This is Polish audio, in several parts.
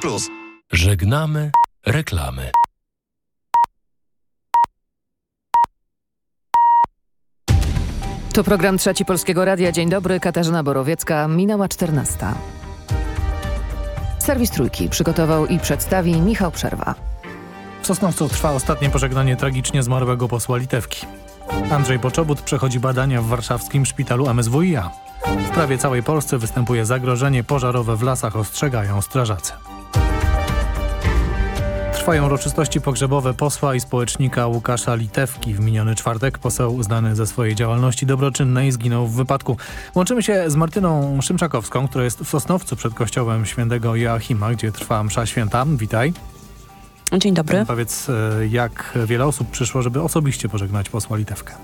Plus. Żegnamy reklamy. To program Trzeci Polskiego Radia. Dzień dobry, Katarzyna Borowiecka. Minęła 14. Serwis Trójki przygotował i przedstawi Michał Przerwa. W Sosnowcu trwa ostatnie pożegnanie tragicznie zmarłego posła Litewki. Andrzej Poczobut przechodzi badania w warszawskim szpitalu MSWiA. W prawie całej Polsce występuje zagrożenie pożarowe w lasach, ostrzegają strażacy. Trwają uroczystości pogrzebowe posła i społecznika Łukasza Litewki. W miniony czwartek poseł znany ze swojej działalności dobroczynnej zginął w wypadku. Łączymy się z Martyną Szymczakowską, która jest w Sosnowcu przed kościołem świętego Joachima, gdzie trwa msza święta. Witaj. Dzień dobry. Powiedz, e, jak wiele osób przyszło, żeby osobiście pożegnać posła Litewkę?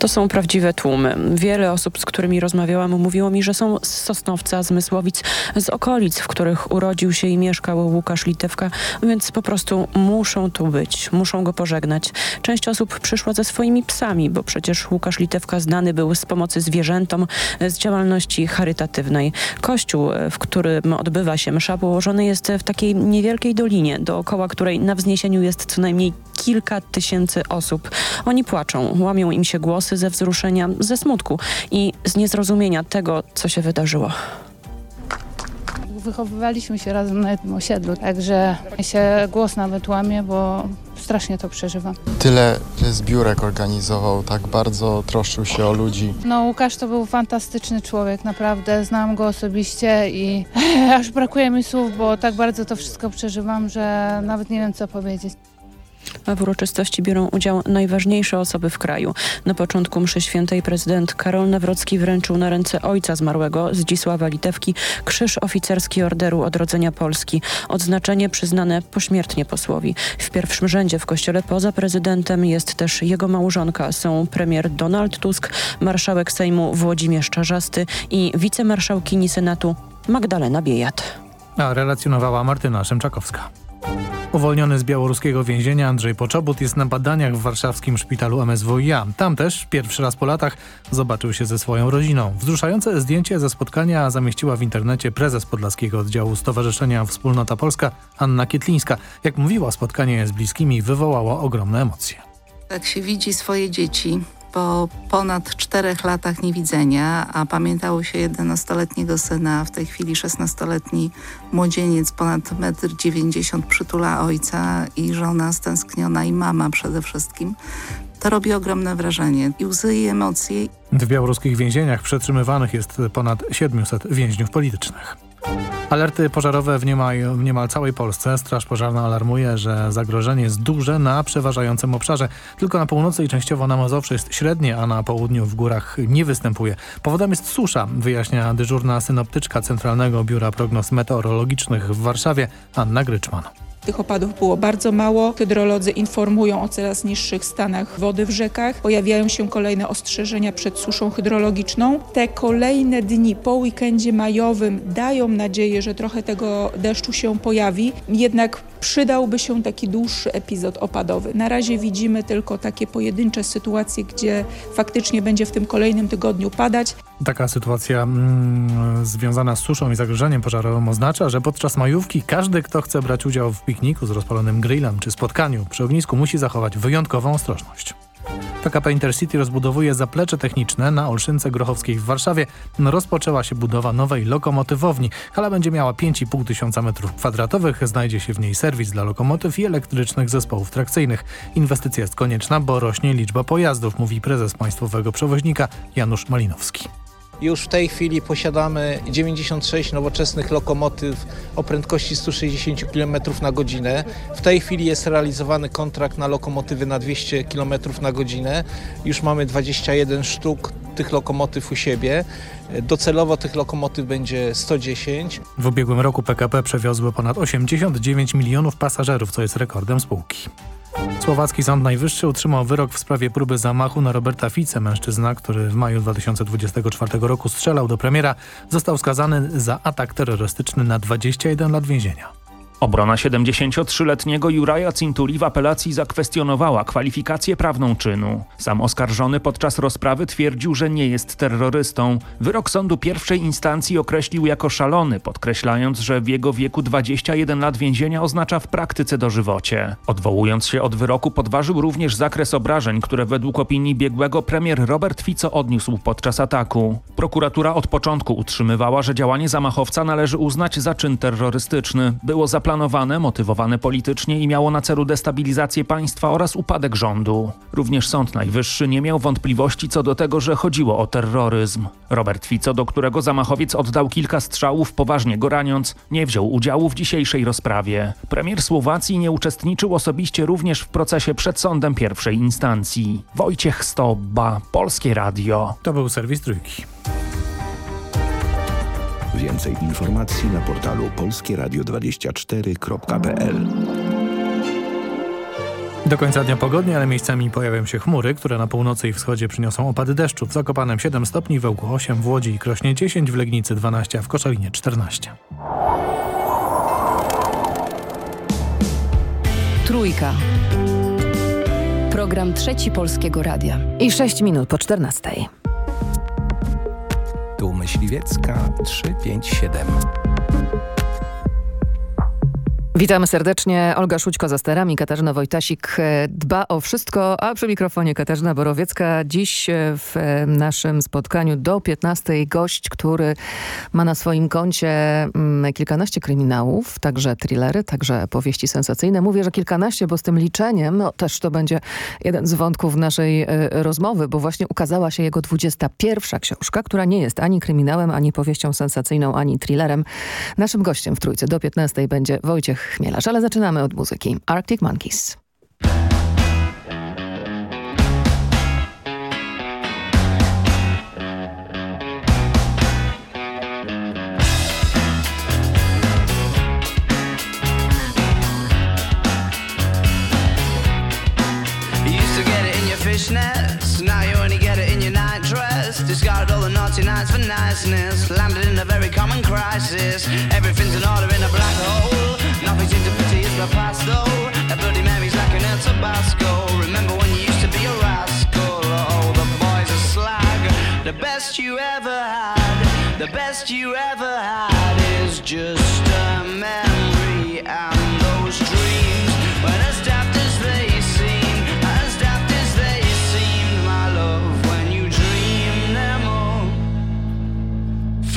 To są prawdziwe tłumy. Wiele osób, z którymi rozmawiałam, mówiło mi, że są z Sosnowca, z Mysłowic, z okolic, w których urodził się i mieszkał Łukasz Litewka, więc po prostu muszą tu być, muszą go pożegnać. Część osób przyszła ze swoimi psami, bo przecież Łukasz Litewka znany był z pomocy zwierzętom, z działalności charytatywnej. Kościół, w którym odbywa się msza, położony jest w takiej niewielkiej dolinie, dookoła której na wzniesieniu jest co najmniej kilka tysięcy osób. Oni płaczą, łamią im się głosy ze wzruszenia, ze smutku i z niezrozumienia tego, co się wydarzyło. Wychowywaliśmy się razem na jednym osiedlu, także się głos nawet łamie, bo strasznie to przeżywam. Tyle zbiórek organizował, tak bardzo troszczył się o ludzi. No Łukasz to był fantastyczny człowiek, naprawdę. Znam go osobiście i aż brakuje mi słów, bo tak bardzo to wszystko przeżywam, że nawet nie wiem co powiedzieć. A w uroczystości biorą udział najważniejsze osoby w kraju. Na początku mszy świętej prezydent Karol Nawrocki wręczył na ręce ojca zmarłego Zdzisława Litewki krzyż oficerski Orderu Odrodzenia Polski. Odznaczenie przyznane pośmiertnie posłowi. W pierwszym rzędzie w kościele poza prezydentem jest też jego małżonka. Są premier Donald Tusk, marszałek Sejmu Włodzimierz Czarzasty i wicemarszałkini Senatu Magdalena Biejat. A relacjonowała Martyna Szymczakowska. Uwolniony z białoruskiego więzienia Andrzej Poczobut jest na badaniach w warszawskim szpitalu MSWiA. Tam też pierwszy raz po latach zobaczył się ze swoją rodziną. Wzruszające zdjęcie ze spotkania zamieściła w internecie prezes Podlaskiego Oddziału Stowarzyszenia Wspólnota Polska Anna Kietlińska. Jak mówiła, spotkanie z bliskimi wywołało ogromne emocje. Jak się widzi swoje dzieci, po ponad czterech latach niewidzenia, a pamiętało się 11-letniego syna, w tej chwili 16-letni młodzieniec, ponad 1,90 m przytula ojca i żona stęskniona i mama przede wszystkim. To robi ogromne wrażenie i łzy i emocje. W białoruskich więzieniach przetrzymywanych jest ponad 700 więźniów politycznych. Alerty pożarowe w niemal, w niemal, całej Polsce. Straż Pożarna alarmuje, że zagrożenie jest duże na przeważającym obszarze. Tylko na północy i częściowo na Mazowszu jest średnie, a na południu w górach nie występuje. Powodem jest susza, wyjaśnia dyżurna synoptyczka Centralnego Biura Prognoz Meteorologicznych w Warszawie Anna Gryczman. Tych opadów było bardzo mało. Hydrolodzy informują o coraz niższych stanach wody w rzekach. Pojawiają się kolejne ostrzeżenia przed suszą hydrologiczną. Te kolejne dni po weekendzie majowym dają nadzieję, że trochę tego deszczu się pojawi. Jednak przydałby się taki dłuższy epizod opadowy. Na razie widzimy tylko takie pojedyncze sytuacje, gdzie faktycznie będzie w tym kolejnym tygodniu padać. Taka sytuacja mm, związana z suszą i zagrożeniem pożarowym oznacza, że podczas majówki każdy, kto chce brać udział w pikniku z rozpalonym grillem czy spotkaniu przy ognisku musi zachować wyjątkową ostrożność. PKP Intercity rozbudowuje zaplecze techniczne na Olszynce Grochowskiej w Warszawie. Rozpoczęła się budowa nowej lokomotywowni. Hala będzie miała 5,5 tysiąca metrów kwadratowych. Znajdzie się w niej serwis dla lokomotyw i elektrycznych zespołów trakcyjnych. Inwestycja jest konieczna, bo rośnie liczba pojazdów, mówi prezes państwowego przewoźnika Janusz Malinowski. Już w tej chwili posiadamy 96 nowoczesnych lokomotyw o prędkości 160 km na godzinę. W tej chwili jest realizowany kontrakt na lokomotywy na 200 km na godzinę. Już mamy 21 sztuk tych lokomotyw u siebie. Docelowo tych lokomotyw będzie 110. W ubiegłym roku PKP przewiozły ponad 89 milionów pasażerów, co jest rekordem spółki. Słowacki Sąd Najwyższy utrzymał wyrok w sprawie próby zamachu na Roberta Fice. Mężczyzna, który w maju 2024 roku strzelał do premiera, został skazany za atak terrorystyczny na 21 lat więzienia. Obrona 73-letniego Juraja Cintuli w apelacji zakwestionowała kwalifikację prawną czynu. Sam oskarżony podczas rozprawy twierdził, że nie jest terrorystą. Wyrok sądu pierwszej instancji określił jako szalony, podkreślając, że w jego wieku 21 lat więzienia oznacza w praktyce dożywocie. Odwołując się od wyroku podważył również zakres obrażeń, które według opinii biegłego premier Robert Fico odniósł podczas ataku. Prokuratura od początku utrzymywała, że działanie zamachowca należy uznać za czyn terrorystyczny. Było zaplanowane, motywowane politycznie i miało na celu destabilizację państwa oraz upadek rządu. Również Sąd Najwyższy nie miał wątpliwości co do tego, że chodziło o terroryzm. Robert Fico, do którego zamachowiec oddał kilka strzałów, poważnie go raniąc, nie wziął udziału w dzisiejszej rozprawie. Premier Słowacji nie uczestniczył osobiście również w procesie przed sądem pierwszej instancji. Wojciech Stobba, Polskie Radio. To był serwis Trójki. Więcej informacji na portalu polskieradio24.pl Do końca dnia pogodnie, ale miejscami pojawią się chmury, które na północy i wschodzie przyniosą opady deszczu. W Zakopanem 7 stopni, w Ełku 8, w Łodzi i Krośnie 10, w Legnicy 12, a w Koszalinie 14. Trójka. Program Trzeci Polskiego Radia. I 6 minut po 14. Tu Myśliwiecka 357. Witamy serdecznie. Olga Szućko za sterami, Katarzyna Wojtasik e, dba o wszystko, a przy mikrofonie Katarzyna Borowiecka. Dziś e, w e, naszym spotkaniu do 15 gość, który ma na swoim koncie mm, kilkanaście kryminałów, także thrillery, także powieści sensacyjne. Mówię, że kilkanaście, bo z tym liczeniem no, też to będzie jeden z wątków naszej rozmowy, bo właśnie ukazała się jego 21 książka, która nie jest ani kryminałem, ani powieścią sensacyjną, ani thrillerem. Naszym gościem w Trójce do 15 będzie Wojciech Chmielarz, ale zaczynamy od muzyki. Arctic Monkeys. fishnets. Now you only get it in your night dress. All the naughty nights for niceness. Landed in a very common crisis. Everything's in order in a black hole. The Bloody like an. Remember when you used to be a rascal? Oh, the boys slag. The best you ever had. The best you ever had is just a memory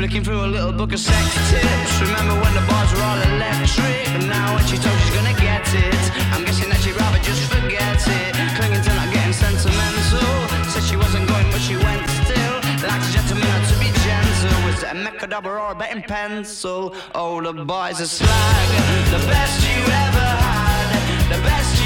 Flicking through a little book of sex tips. Remember when the bars were all electric? And now when she told she's gonna get it, I'm guessing that she'd rather just forget it. Clinging to not getting sentimental. Said she wasn't going, but she went still. Like a gentleman had to be gentle. Was it a mecha double or a betting pencil? Oh, the boys are slag. The best you ever had. The best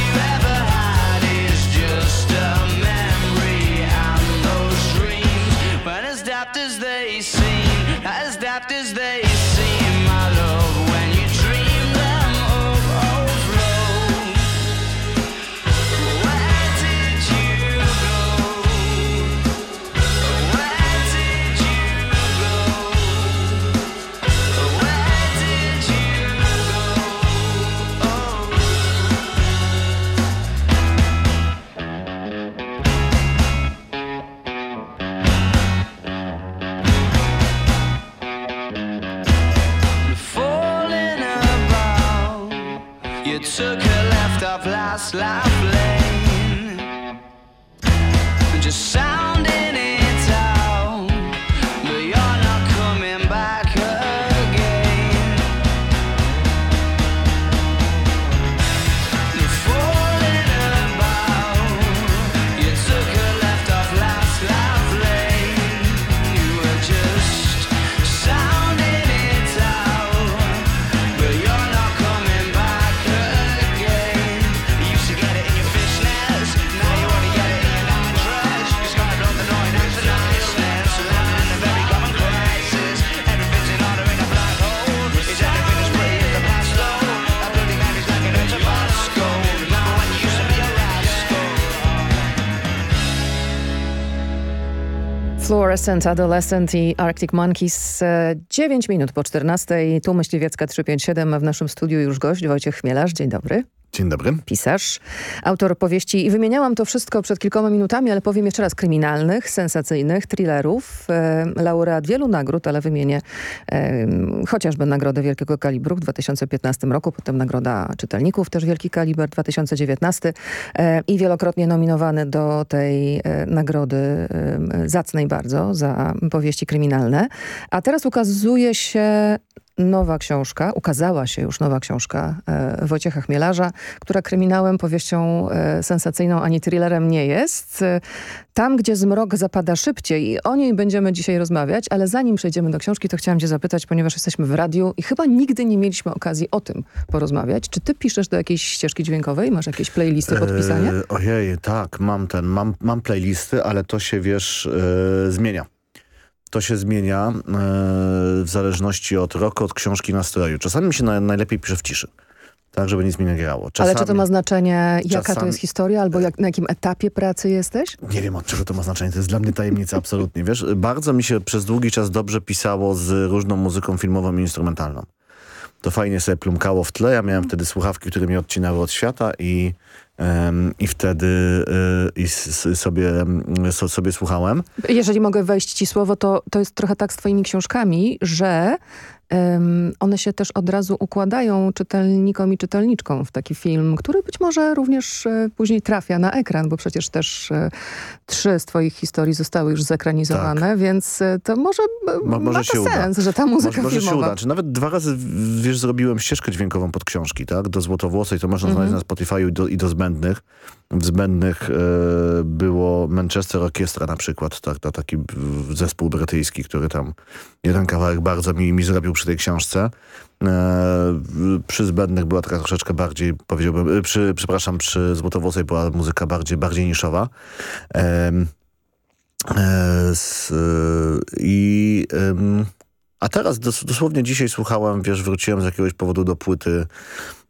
slide. Fluorescent Adolescent i Arctic Monkeys. 9 e, minut po 14. Tu Myśliwiecka 357, a w naszym studiu już gość Wojciech Chmielarz. Dzień dobry. Dzień dobry. Pisarz, autor powieści i wymieniałam to wszystko przed kilkoma minutami, ale powiem jeszcze raz kryminalnych, sensacyjnych, thrillerów, e, laureat wielu nagród, ale wymienię e, chociażby Nagrodę Wielkiego Kalibru w 2015 roku, potem Nagroda Czytelników, też Wielki Kaliber 2019 e, i wielokrotnie nominowany do tej e, nagrody e, zacnej bardzo za powieści kryminalne. A teraz ukazuje się nowa książka, ukazała się już nowa książka e, Wojciecha Chmielarza, która kryminałem, powieścią e, sensacyjną ani thrillerem nie jest. E, tam, gdzie zmrok zapada szybciej i o niej będziemy dzisiaj rozmawiać, ale zanim przejdziemy do książki, to chciałam cię zapytać, ponieważ jesteśmy w radiu i chyba nigdy nie mieliśmy okazji o tym porozmawiać. Czy ty piszesz do jakiejś ścieżki dźwiękowej? Masz jakieś playlisty podpisania? Eee, ojej, tak, mam ten, mam, mam playlisty, ale to się, wiesz, yy, zmienia to się zmienia e, w zależności od roku, od książki, nastroju. Czasami mi się na, najlepiej pisze w ciszy. Tak, żeby nic mi nie grało. Czasami, Ale czy to ma znaczenie, jaka czasami, to jest historia, albo jak, na jakim etapie pracy jesteś? Nie wiem, od czego to ma znaczenie. To jest dla mnie tajemnica absolutnie. Wiesz, bardzo mi się przez długi czas dobrze pisało z różną muzyką filmową i instrumentalną. To fajnie sobie plumkało w tle. Ja miałem wtedy słuchawki, które mnie odcinały od świata i i wtedy y, i sobie, sobie słuchałem. Jeżeli mogę wejść ci słowo, to, to jest trochę tak z twoimi książkami, że one się też od razu układają czytelnikom i czytelniczkom w taki film, który być może również e, później trafia na ekran, bo przecież też e, trzy z twoich historii zostały już zekranizowane, tak. więc e, to może, Mo może ma to sens, uda. że ta muzyka może, filmowa... Może się uda. Czy nawet dwa razy, wiesz, zrobiłem ścieżkę dźwiękową pod książki, tak? Do Złotowłosej, to można znaleźć mm -hmm. na Spotify i do, i do Zbędnych. W Zbędnych e, było Manchester Orchestra na przykład, tak, to taki zespół brytyjski, który tam jeden kawałek bardzo mi, mi zrobił przy tej książce. E, przy Zbędnych była taka troszeczkę bardziej, powiedziałbym, e, przy, przepraszam, przy Złotowłosej była muzyka bardziej, bardziej niszowa. E, I... A teraz dosłownie dzisiaj słuchałem, wiesz, wróciłem z jakiegoś powodu do płyty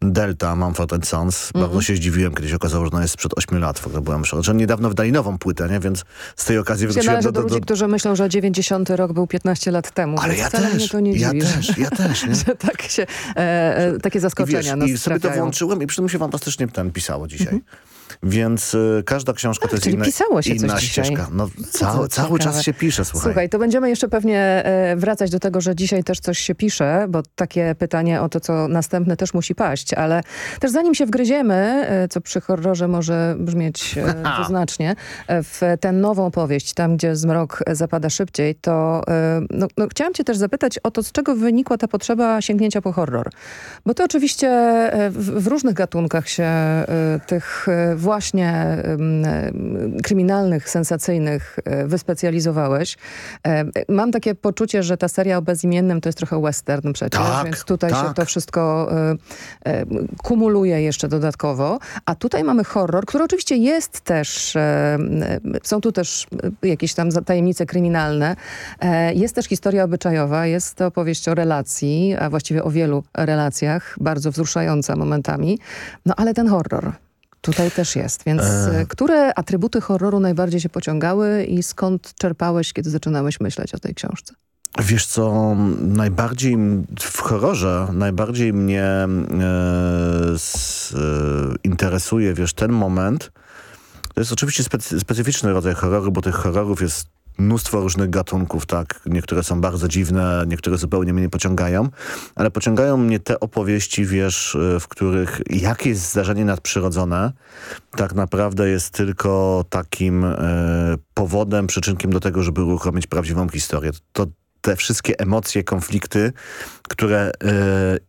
Delta, Mumford Sons. Mm -hmm. Bardzo się zdziwiłem, kiedy się okazało, że ona jest sprzed 8 lat. W ogóle byłem że znaczy, niedawno wydali nową płytę, nie? więc z tej okazji wróciłem do, do, do... ludzi, którzy myślą, że 90 rok był 15 lat temu. Ale ja też, mnie to nie ja dziwi, też, ja też. Nie? że tak się, e, e, takie zaskoczenia I, wiesz, I sobie to włączyłem i przy tym się fantastycznie ten pisało dzisiaj. Mm -hmm. Więc y, każda książka A, to jest inna, pisało się inna coś ścieżka. No, cały, cały czas się pisze, słuchaj. Słuchaj, to będziemy jeszcze pewnie e, wracać do tego, że dzisiaj też coś się pisze, bo takie pytanie o to, co następne też musi paść, ale też zanim się wgryziemy, e, co przy horrorze może brzmieć dwuznacznie, e, w tę nową powieść, tam gdzie zmrok zapada szybciej, to no, no, chciałam cię też zapytać o to, z czego wynikła ta potrzeba sięgnięcia po horror. Bo to oczywiście w, w różnych gatunkach się tych właśnie kryminalnych, sensacyjnych e, wyspecjalizowałeś. E, mam takie poczucie, że ta seria o bezimiennym to jest trochę western przecież, tak, więc tutaj tak. się to wszystko e, kumuluje jeszcze dodatkowo. A tutaj mamy horror, który oczywiście jest też, są tu też jakieś tam tajemnice kryminalne. Jest też historia obyczajowa, jest to opowieść o relacji, a właściwie o wielu relacjach, bardzo wzruszająca momentami. No ale ten horror, Tutaj też jest, więc e... które atrybuty horroru najbardziej się pociągały i skąd czerpałeś, kiedy zaczynałeś myśleć o tej książce? Wiesz co, najbardziej w horrorze, najbardziej mnie e, s, e, interesuje, wiesz, ten moment, to jest oczywiście specy, specyficzny rodzaj horroru, bo tych horrorów jest mnóstwo różnych gatunków, tak? Niektóre są bardzo dziwne, niektóre zupełnie mnie nie pociągają, ale pociągają mnie te opowieści, wiesz, y, w których jakieś zdarzenie nadprzyrodzone tak naprawdę jest tylko takim e, powodem, przyczynkiem do tego, żeby uruchomić prawdziwą historię. To te wszystkie emocje, konflikty, które e,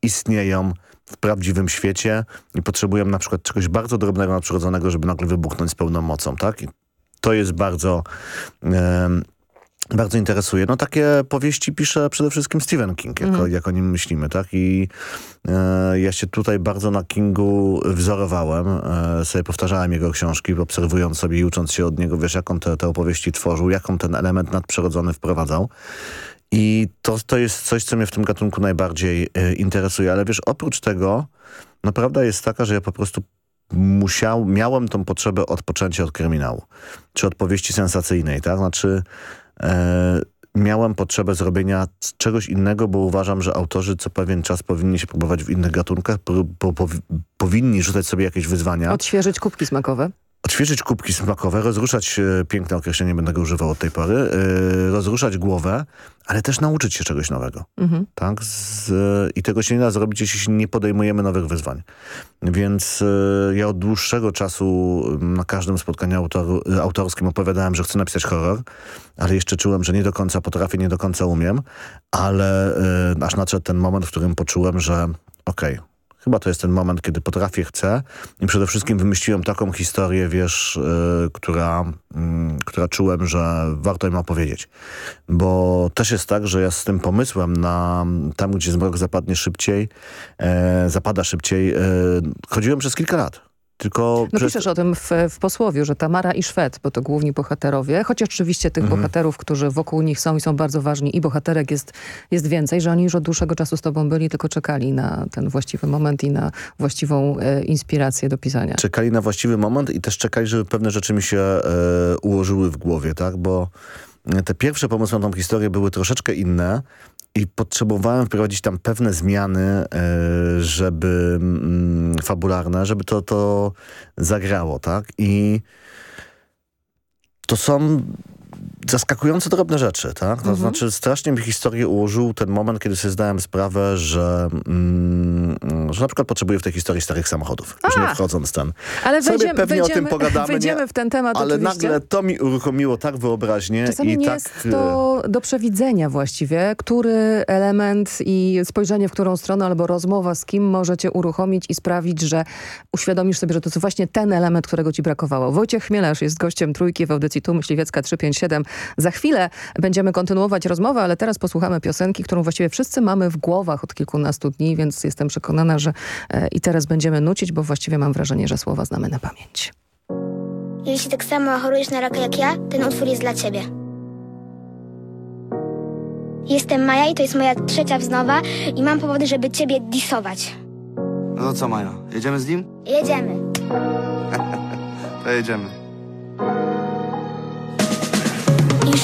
istnieją w prawdziwym świecie i potrzebują na przykład czegoś bardzo drobnego, nadprzyrodzonego, żeby nagle wybuchnąć z pełną mocą, tak? I to jest bardzo... bardzo interesuje. No takie powieści pisze przede wszystkim Stephen King, jako, mm. jak o nim myślimy, tak? I e, ja się tutaj bardzo na Kingu wzorowałem, e, sobie powtarzałem jego książki, obserwując sobie i ucząc się od niego, wiesz, jaką te, te opowieści tworzył, jaką ten element nadprzyrodzony wprowadzał. I to, to jest coś, co mnie w tym gatunku najbardziej e, interesuje. Ale wiesz, oprócz tego, no prawda jest taka, że ja po prostu musiał, miałem tą potrzebę odpoczęcia od kryminału, czy odpowiedzi sensacyjnej, tak? Znaczy e, miałem potrzebę zrobienia czegoś innego, bo uważam, że autorzy co pewien czas powinni się próbować w innych gatunkach, po, po, powinni rzucać sobie jakieś wyzwania. Odświeżyć kubki smakowe odświeżyć kubki smakowe, rozruszać, e, piękne określenie, będę go używał od tej pory, e, rozruszać głowę, ale też nauczyć się czegoś nowego. Mhm. Tak? Z, I tego się nie da zrobić, jeśli nie podejmujemy nowych wyzwań. Więc e, ja od dłuższego czasu na każdym spotkaniu autor, autorskim opowiadałem, że chcę napisać horror, ale jeszcze czułem, że nie do końca potrafię, nie do końca umiem, ale aż nadszedł ten moment, w którym poczułem, że okej, okay, Chyba to jest ten moment, kiedy potrafię, chcę i przede wszystkim wymyśliłem taką historię, wiesz, yy, która, yy, która czułem, że warto im opowiedzieć. Bo też jest tak, że ja z tym pomysłem na tam, gdzie zmrok zapadnie szybciej, yy, zapada szybciej, e, chodziłem przez kilka lat. Tylko no piszesz o tym w, w posłowiu, że Tamara i Szwed, bo to główni bohaterowie, chociaż oczywiście tych mhm. bohaterów, którzy wokół nich są i są bardzo ważni i bohaterek jest, jest więcej, że oni już od dłuższego czasu z tobą byli, tylko czekali na ten właściwy moment i na właściwą e, inspirację do pisania. Czekali na właściwy moment i też czekali, żeby pewne rzeczy mi się e, ułożyły w głowie, tak, bo te pierwsze pomysły na tą historię były troszeczkę inne, i potrzebowałem wprowadzić tam pewne zmiany, e, żeby mm, fabularne, żeby to, to zagrało, tak? I to są zaskakująco drobne rzeczy, tak? To mhm. znaczy strasznie mi historię ułożył ten moment, kiedy sobie zdałem sprawę, że, mm, że na przykład potrzebuję w tej historii starych samochodów. A, już nie wchodząc ten. Ale wejdziemy, pewnie wejdziemy, o tym pogadamy. Wejdziemy w ten temat Ale oczywiście. nagle to mi uruchomiło tak wyobraźnię. Czasami i nie tak... jest to do przewidzenia właściwie, który element i spojrzenie w którą stronę albo rozmowa z kim możecie uruchomić i sprawić, że uświadomisz sobie, że to jest właśnie ten element, którego ci brakowało. Wojciech Chmielarz jest gościem Trójki w audycji Tu Myśliwiecka 357. Za chwilę będziemy kontynuować rozmowę, ale teraz posłuchamy piosenki, którą właściwie wszyscy mamy w głowach od kilkunastu dni, więc jestem przekonana, że e, i teraz będziemy nucić, bo właściwie mam wrażenie, że słowa znamy na pamięć. Jeśli tak samo chorujesz na raka jak ja, ten utwór jest dla ciebie. Jestem Maja i to jest moja trzecia wznowa i mam powody, żeby ciebie disować. No to co Maja, jedziemy z nim? Jedziemy. to jedziemy.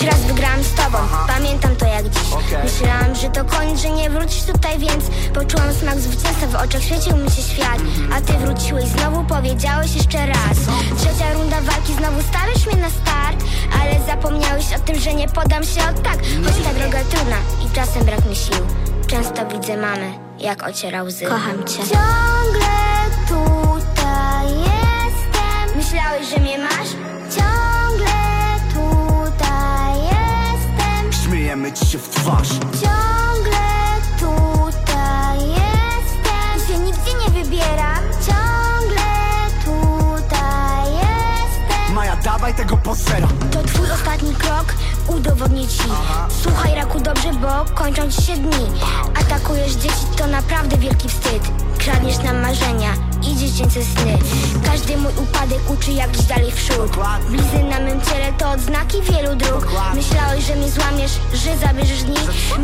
Już raz wygrałam z tobą, pamiętam to jak dziś. Myślałam, że to koniec, że nie wrócisz tutaj, więc Poczułam smak zwycięstwa, w oczach świecił mi się świat. A ty wróciłeś, znowu powiedziałeś jeszcze raz. Trzecia runda walki, znowu stawiasz mnie na start. Ale zapomniałeś o tym, że nie podam się od tak. Choć ta droga trudna i czasem brak mi sił. Często widzę mamę, jak ociera łzy. Kocham cię. Ciągle tutaj jestem. Myślałeś, że mnie ci się w twarz. Ciągle tutaj jestem. Się nigdzie nie wybieram. Ciągle tutaj jestem. Maja, dawaj tego posera. To twój ostatni krok, udowodnię ci. Aha. Słuchaj raku dobrze, bo kończą ci się dni. Atakujesz dzieci, to naprawdę wielki wstyd. Kradniesz nam marzenia i dziecięce sny. Każdy mój upadek uczy jak iść dalej w przód. Blizny na mym ciele to odznaki wielu dróg. Myślałeś, że mnie złamiesz, że zabierzesz dni.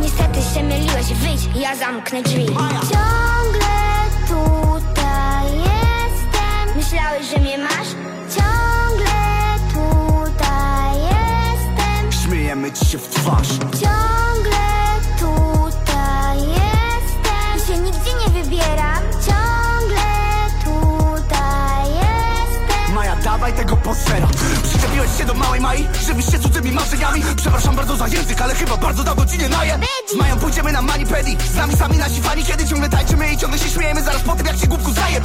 Niestety się myliłeś, wyjdź, ja zamknę drzwi. Ciągle tutaj jestem. Myślałeś, że mnie masz? Ciągle tutaj jestem. Śmiejemy ci się w twarz. Ciągle tutaj jestem. I się nigdzie nie wybieram dawaj tego posera Przyczepiłeś się do małej Mai, żywisz się cudzymi marzeniami? Przepraszam bardzo za język, ale chyba bardzo dawno ci nie naję Z Mają pójdziemy na manipedi, z nami sami nasi fani. Kiedy ciągle tańczymy i ciągle się śmiejemy. Zaraz po tym jak się głupku zaje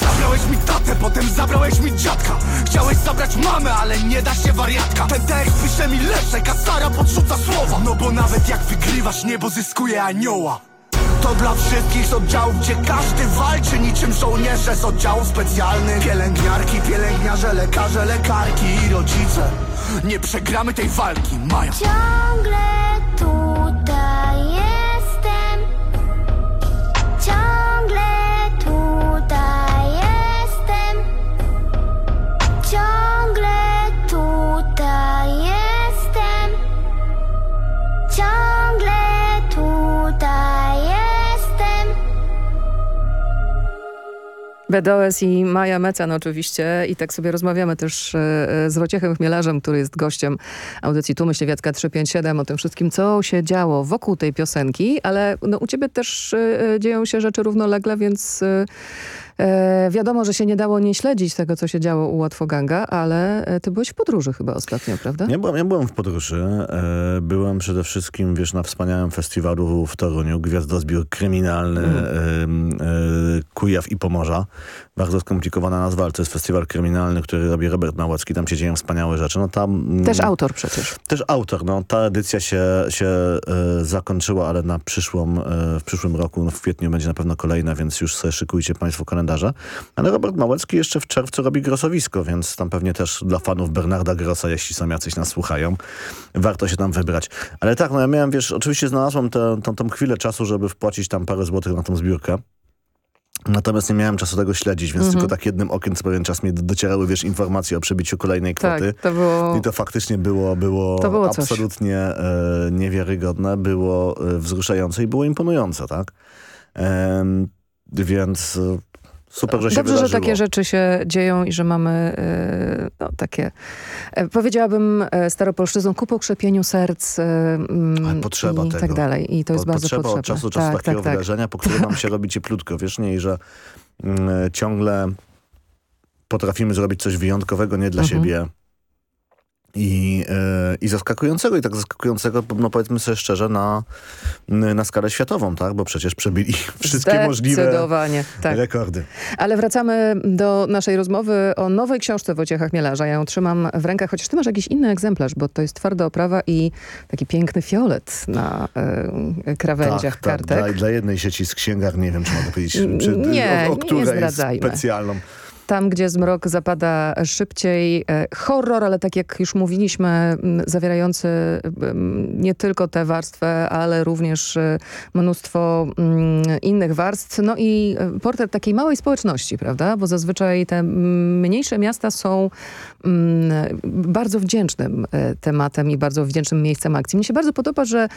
Zabrałeś mi tatę, potem zabrałeś mi dziadka. Chciałeś zabrać mamę, ale nie da się wariatka. Ten tekst pisze mi Leszek, a Sara podrzuca słowa. No bo nawet jak wygrywasz, niebo zyskuje anioła to dla wszystkich z oddziałów, gdzie każdy walczy niczym żołnierze z oddziałów specjalnych. Pielęgniarki, pielęgniarze, lekarze, lekarki i rodzice. Nie przegramy tej walki, Maja. Ciągle BDOS i Maja Mecan oczywiście. I tak sobie rozmawiamy też e, z Wojciechem Chmielarzem, który jest gościem audycji Tu Myśliwiecka 357 o tym wszystkim, co się działo wokół tej piosenki, ale no, u ciebie też e, dzieją się rzeczy równolegle, więc e, E, wiadomo, że się nie dało nie śledzić tego, co się działo u Łatwoganga, ale e, ty byłeś w podróży chyba ostatnio, prawda? Nie byłem, nie byłem w podróży. E, byłem przede wszystkim, wiesz, na wspaniałym festiwalu w Toruniu, Gwiazdozbiór Kryminalny mm. e, e, Kujaw i Pomorza. Bardzo skomplikowana nazwa, ale to jest festiwal kryminalny, który robi Robert Małecki. Tam się dzieją wspaniałe rzeczy. No tam, mm, też autor przecież. Też autor. No, ta edycja się, się e, zakończyła, ale na przyszłą, w przyszłym roku, no, w kwietniu będzie na pewno kolejna, więc już sobie szykujcie Państwo kalendarz kalendarza. Ale Robert Małecki jeszcze w czerwcu robi grosowisko, więc tam pewnie też dla fanów Bernarda Grossa, jeśli są jacyś nas słuchają, warto się tam wybrać. Ale tak, no ja miałem, wiesz, oczywiście znalazłem tę chwilę czasu, żeby wpłacić tam parę złotych na tą zbiórkę. Natomiast nie miałem czasu tego śledzić, więc mm -hmm. tylko tak jednym okiem co pewien czas mi docierały, wiesz, informacje o przebiciu kolejnej tak, kwoty. Tak, to było... I to faktycznie było, było, było absolutnie e, niewiarygodne, było e, wzruszające i było imponujące, tak? E, więc Super, że się Dobrze, wydarzyło. że takie rzeczy się dzieją i że mamy yy, no, takie, yy, powiedziałabym yy, staropolszczyzną ku pokrzepieniu serc yy, potrzeba i tego. tak dalej. I to jest po, bardzo potrzeba. potrzebne. od czasu do czasu tak, takiego tak, wydarzenia, tak. po którym nam się robi cieplutko, wiesz, nie? I że mm, ciągle potrafimy zrobić coś wyjątkowego nie dla mhm. siebie, i, e, i zaskakującego, i tak zaskakującego, no powiedzmy sobie szczerze, na, na skalę światową, tak? Bo przecież przebili wszystkie możliwe tak. rekordy. Ale wracamy do naszej rozmowy o nowej książce Wojciecha Chmielarza. Ja ją trzymam w rękach, chociaż ty masz jakiś inny egzemplarz, bo to jest twarda oprawa i taki piękny fiolet na y, krawędziach tak, kartek. Tak, dla, dla, jednej sieci z księgar, nie wiem, czy mogę powiedzieć, czy, nie, o, o której nie zdradzajmy. specjalną. Tam, gdzie zmrok zapada szybciej. E, horror, ale tak jak już mówiliśmy, zawierający nie tylko tę warstwę, ale również e, mnóstwo innych warstw. No i e, portret takiej małej społeczności, prawda? Bo zazwyczaj te mniejsze miasta są bardzo wdzięcznym tematem i bardzo wdzięcznym miejscem akcji. Mnie się bardzo podoba, że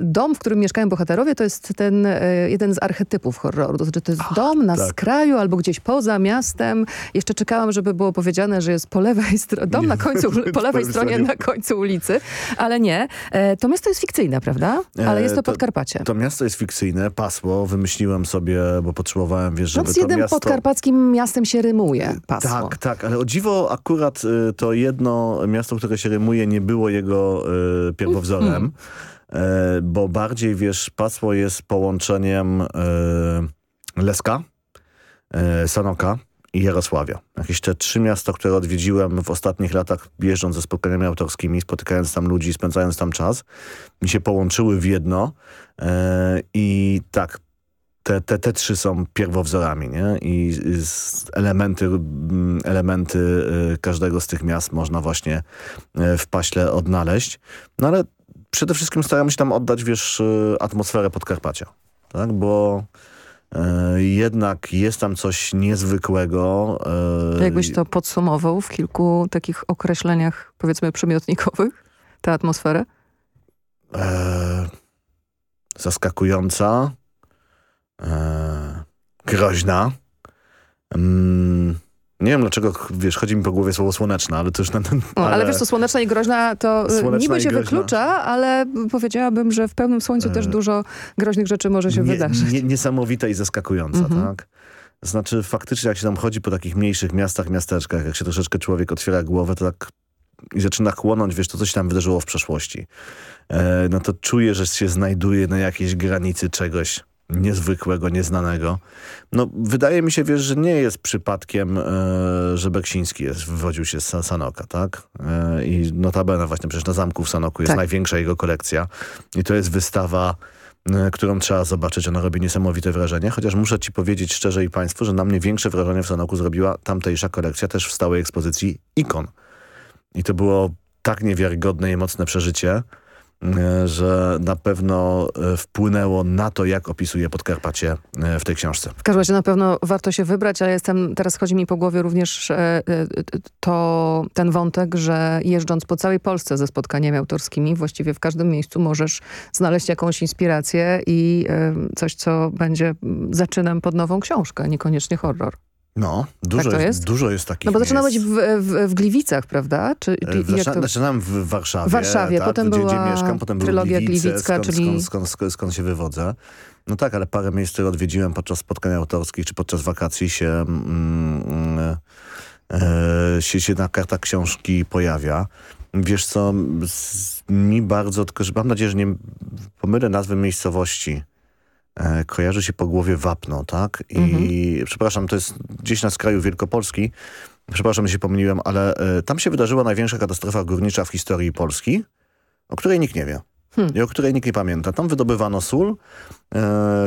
dom, w którym mieszkają bohaterowie, to jest ten jeden z archetypów horroru. To znaczy to jest dom na tak. skraju albo gdzieś poza miastem, jeszcze czekałam, żeby było powiedziane, że jest po lewej stronie, dom na końcu, po lewej stronie na końcu ulicy, ale nie. E, to miasto jest fikcyjne, prawda? Ale jest to, to Podkarpacie. To miasto jest fikcyjne, pasło. Wymyśliłem sobie, bo potrzebowałem, wiesz, żeby no, z jednym miasto... podkarpackim miastem się rymuje, pasło. Tak, tak, ale o dziwo akurat to jedno miasto, które się rymuje, nie było jego y, pierwowzorem. Mm. Y, bo bardziej, wiesz, pasło jest połączeniem y, Leska, y, Sanoka, i Jarosławia. Jakieś te trzy miasta, które odwiedziłem w ostatnich latach, jeżdżąc ze spotkaniami autorskimi, spotykając tam ludzi, spędzając tam czas, mi się połączyły w jedno yy, i tak, te, te, te trzy są pierwowzorami, nie? I elementy, mm, elementy y, każdego z tych miast można właśnie y, w paśle odnaleźć. No ale przede wszystkim staramy się tam oddać, wiesz, y, atmosferę Podkarpacia, tak? Bo E, jednak jest tam coś niezwykłego. E, Jakbyś to podsumował w kilku takich określeniach, powiedzmy, przymiotnikowych, tę atmosferę? E, zaskakująca, e, groźna, mm, nie wiem dlaczego, wiesz, chodzi mi po głowie słowo słoneczna, ale to już... Na ten, ale... ale wiesz, to słoneczna i groźna to y, słoneczna niby się wyklucza, ale powiedziałabym, że w pełnym słońcu też e, dużo groźnych rzeczy może się nie, wydarzyć. Nie, niesamowita i zaskakująca, mhm. tak? Znaczy faktycznie jak się tam chodzi po takich mniejszych miastach, miasteczkach, jak się troszeczkę człowiek otwiera głowę, to tak i zaczyna chłonąć, wiesz, to co się tam wydarzyło w przeszłości. E, no to czuje, że się znajduje na jakiejś granicy czegoś niezwykłego, nieznanego. No, wydaje mi się, wiesz, że nie jest przypadkiem, e, że Beksiński jest, wywodził się z Sanoka, tak? E, I notabene właśnie przecież na zamku w Sanoku jest tak. największa jego kolekcja. I to jest wystawa e, którą trzeba zobaczyć. Ona robi niesamowite wrażenie, chociaż muszę ci powiedzieć szczerze i państwu, że na mnie większe wrażenie w Sanoku zrobiła tamtejsza kolekcja też w stałej ekspozycji ikon. I to było tak niewiarygodne i mocne przeżycie, że na pewno e, wpłynęło na to, jak opisuje Podkarpacie e, w tej książce. W każdym razie na pewno warto się wybrać, a jestem, teraz chodzi mi po głowie również to ten wątek, że jeżdżąc po całej Polsce ze spotkaniami autorskimi, właściwie w każdym miejscu możesz znaleźć jakąś inspirację i coś, co będzie zaczynem pod nową książkę, niekoniecznie horror. No, dużo, tak jest, jest? dużo jest takich No bo zaczynałeś w, w, w Gliwicach, prawda? Czy, E, czy Zaczyna, to... Zaczynałem w Warszawie, W Warszawie, tak, potem gdzie, była gdzie mieszkam, potem trylogia Gliwice, Gliwicka, skąd, czyli- skąd, skąd, skąd, skąd się wywodzę. No tak, ale parę miejsc, które odwiedziłem podczas spotkań autorskich, czy podczas wakacji się, mm, e, się, się na kartach książki pojawia. Wiesz co, mi bardzo, tylko że mam nadzieję, że nie pomylę nazwy miejscowości. E, kojarzy się po głowie Wapno, tak? I przepraszam, to jest gdzieś na skraju Wielkopolski. Przepraszam, że się pomyliłem, ale e, tam się wydarzyła największa katastrofa górnicza w historii Polski, o której nikt nie wie. I o której nikt nie pamięta. Tam wydobywano sól. E,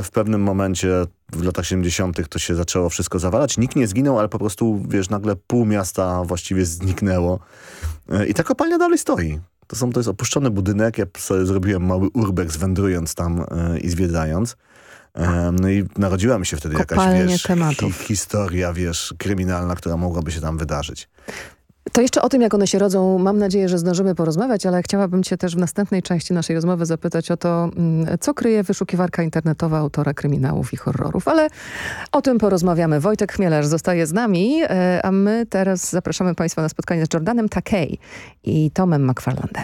w pewnym momencie w latach 70. to się zaczęło wszystko zawalać. Nikt nie zginął, ale po prostu, wiesz, nagle pół miasta właściwie zniknęło. I ta kopalnia dalej stoi. To, są, to jest opuszczony budynek. Ja sobie zrobiłem mały urbex wędrując tam i zwiedzając. No i narodziła mi się wtedy jakaś, Kopalnie wiesz, tematów. hi historia, wiesz, kryminalna, która mogłaby się tam wydarzyć. To jeszcze o tym, jak one się rodzą, mam nadzieję, że zdążymy porozmawiać, ale chciałabym cię też w następnej części naszej rozmowy zapytać o to, mm, co kryje wyszukiwarka internetowa autora kryminałów i horrorów. Ale o tym porozmawiamy. Wojtek Chmielarz zostaje z nami, e, a my teraz zapraszamy Państwa na spotkanie z Jordanem Takei i Tomem McFarlandem.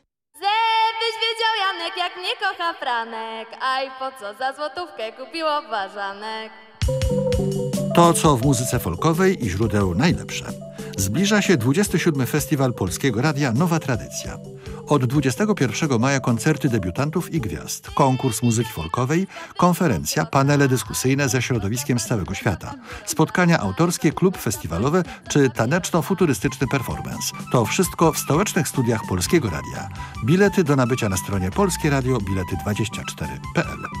Franek. Aj, po co za złotówkę kupiło ważanek? To, co w muzyce folkowej i źródeł najlepsze. Zbliża się 27. Festiwal Polskiego Radia Nowa Tradycja. Od 21 maja koncerty debiutantów i gwiazd, konkurs muzyki folkowej, konferencja, panele dyskusyjne ze środowiskiem z całego świata, spotkania autorskie, klub festiwalowy czy taneczno-futurystyczny performance. To wszystko w stołecznych studiach Polskiego Radia. Bilety do nabycia na stronie Polskie Radio bilety24.pl.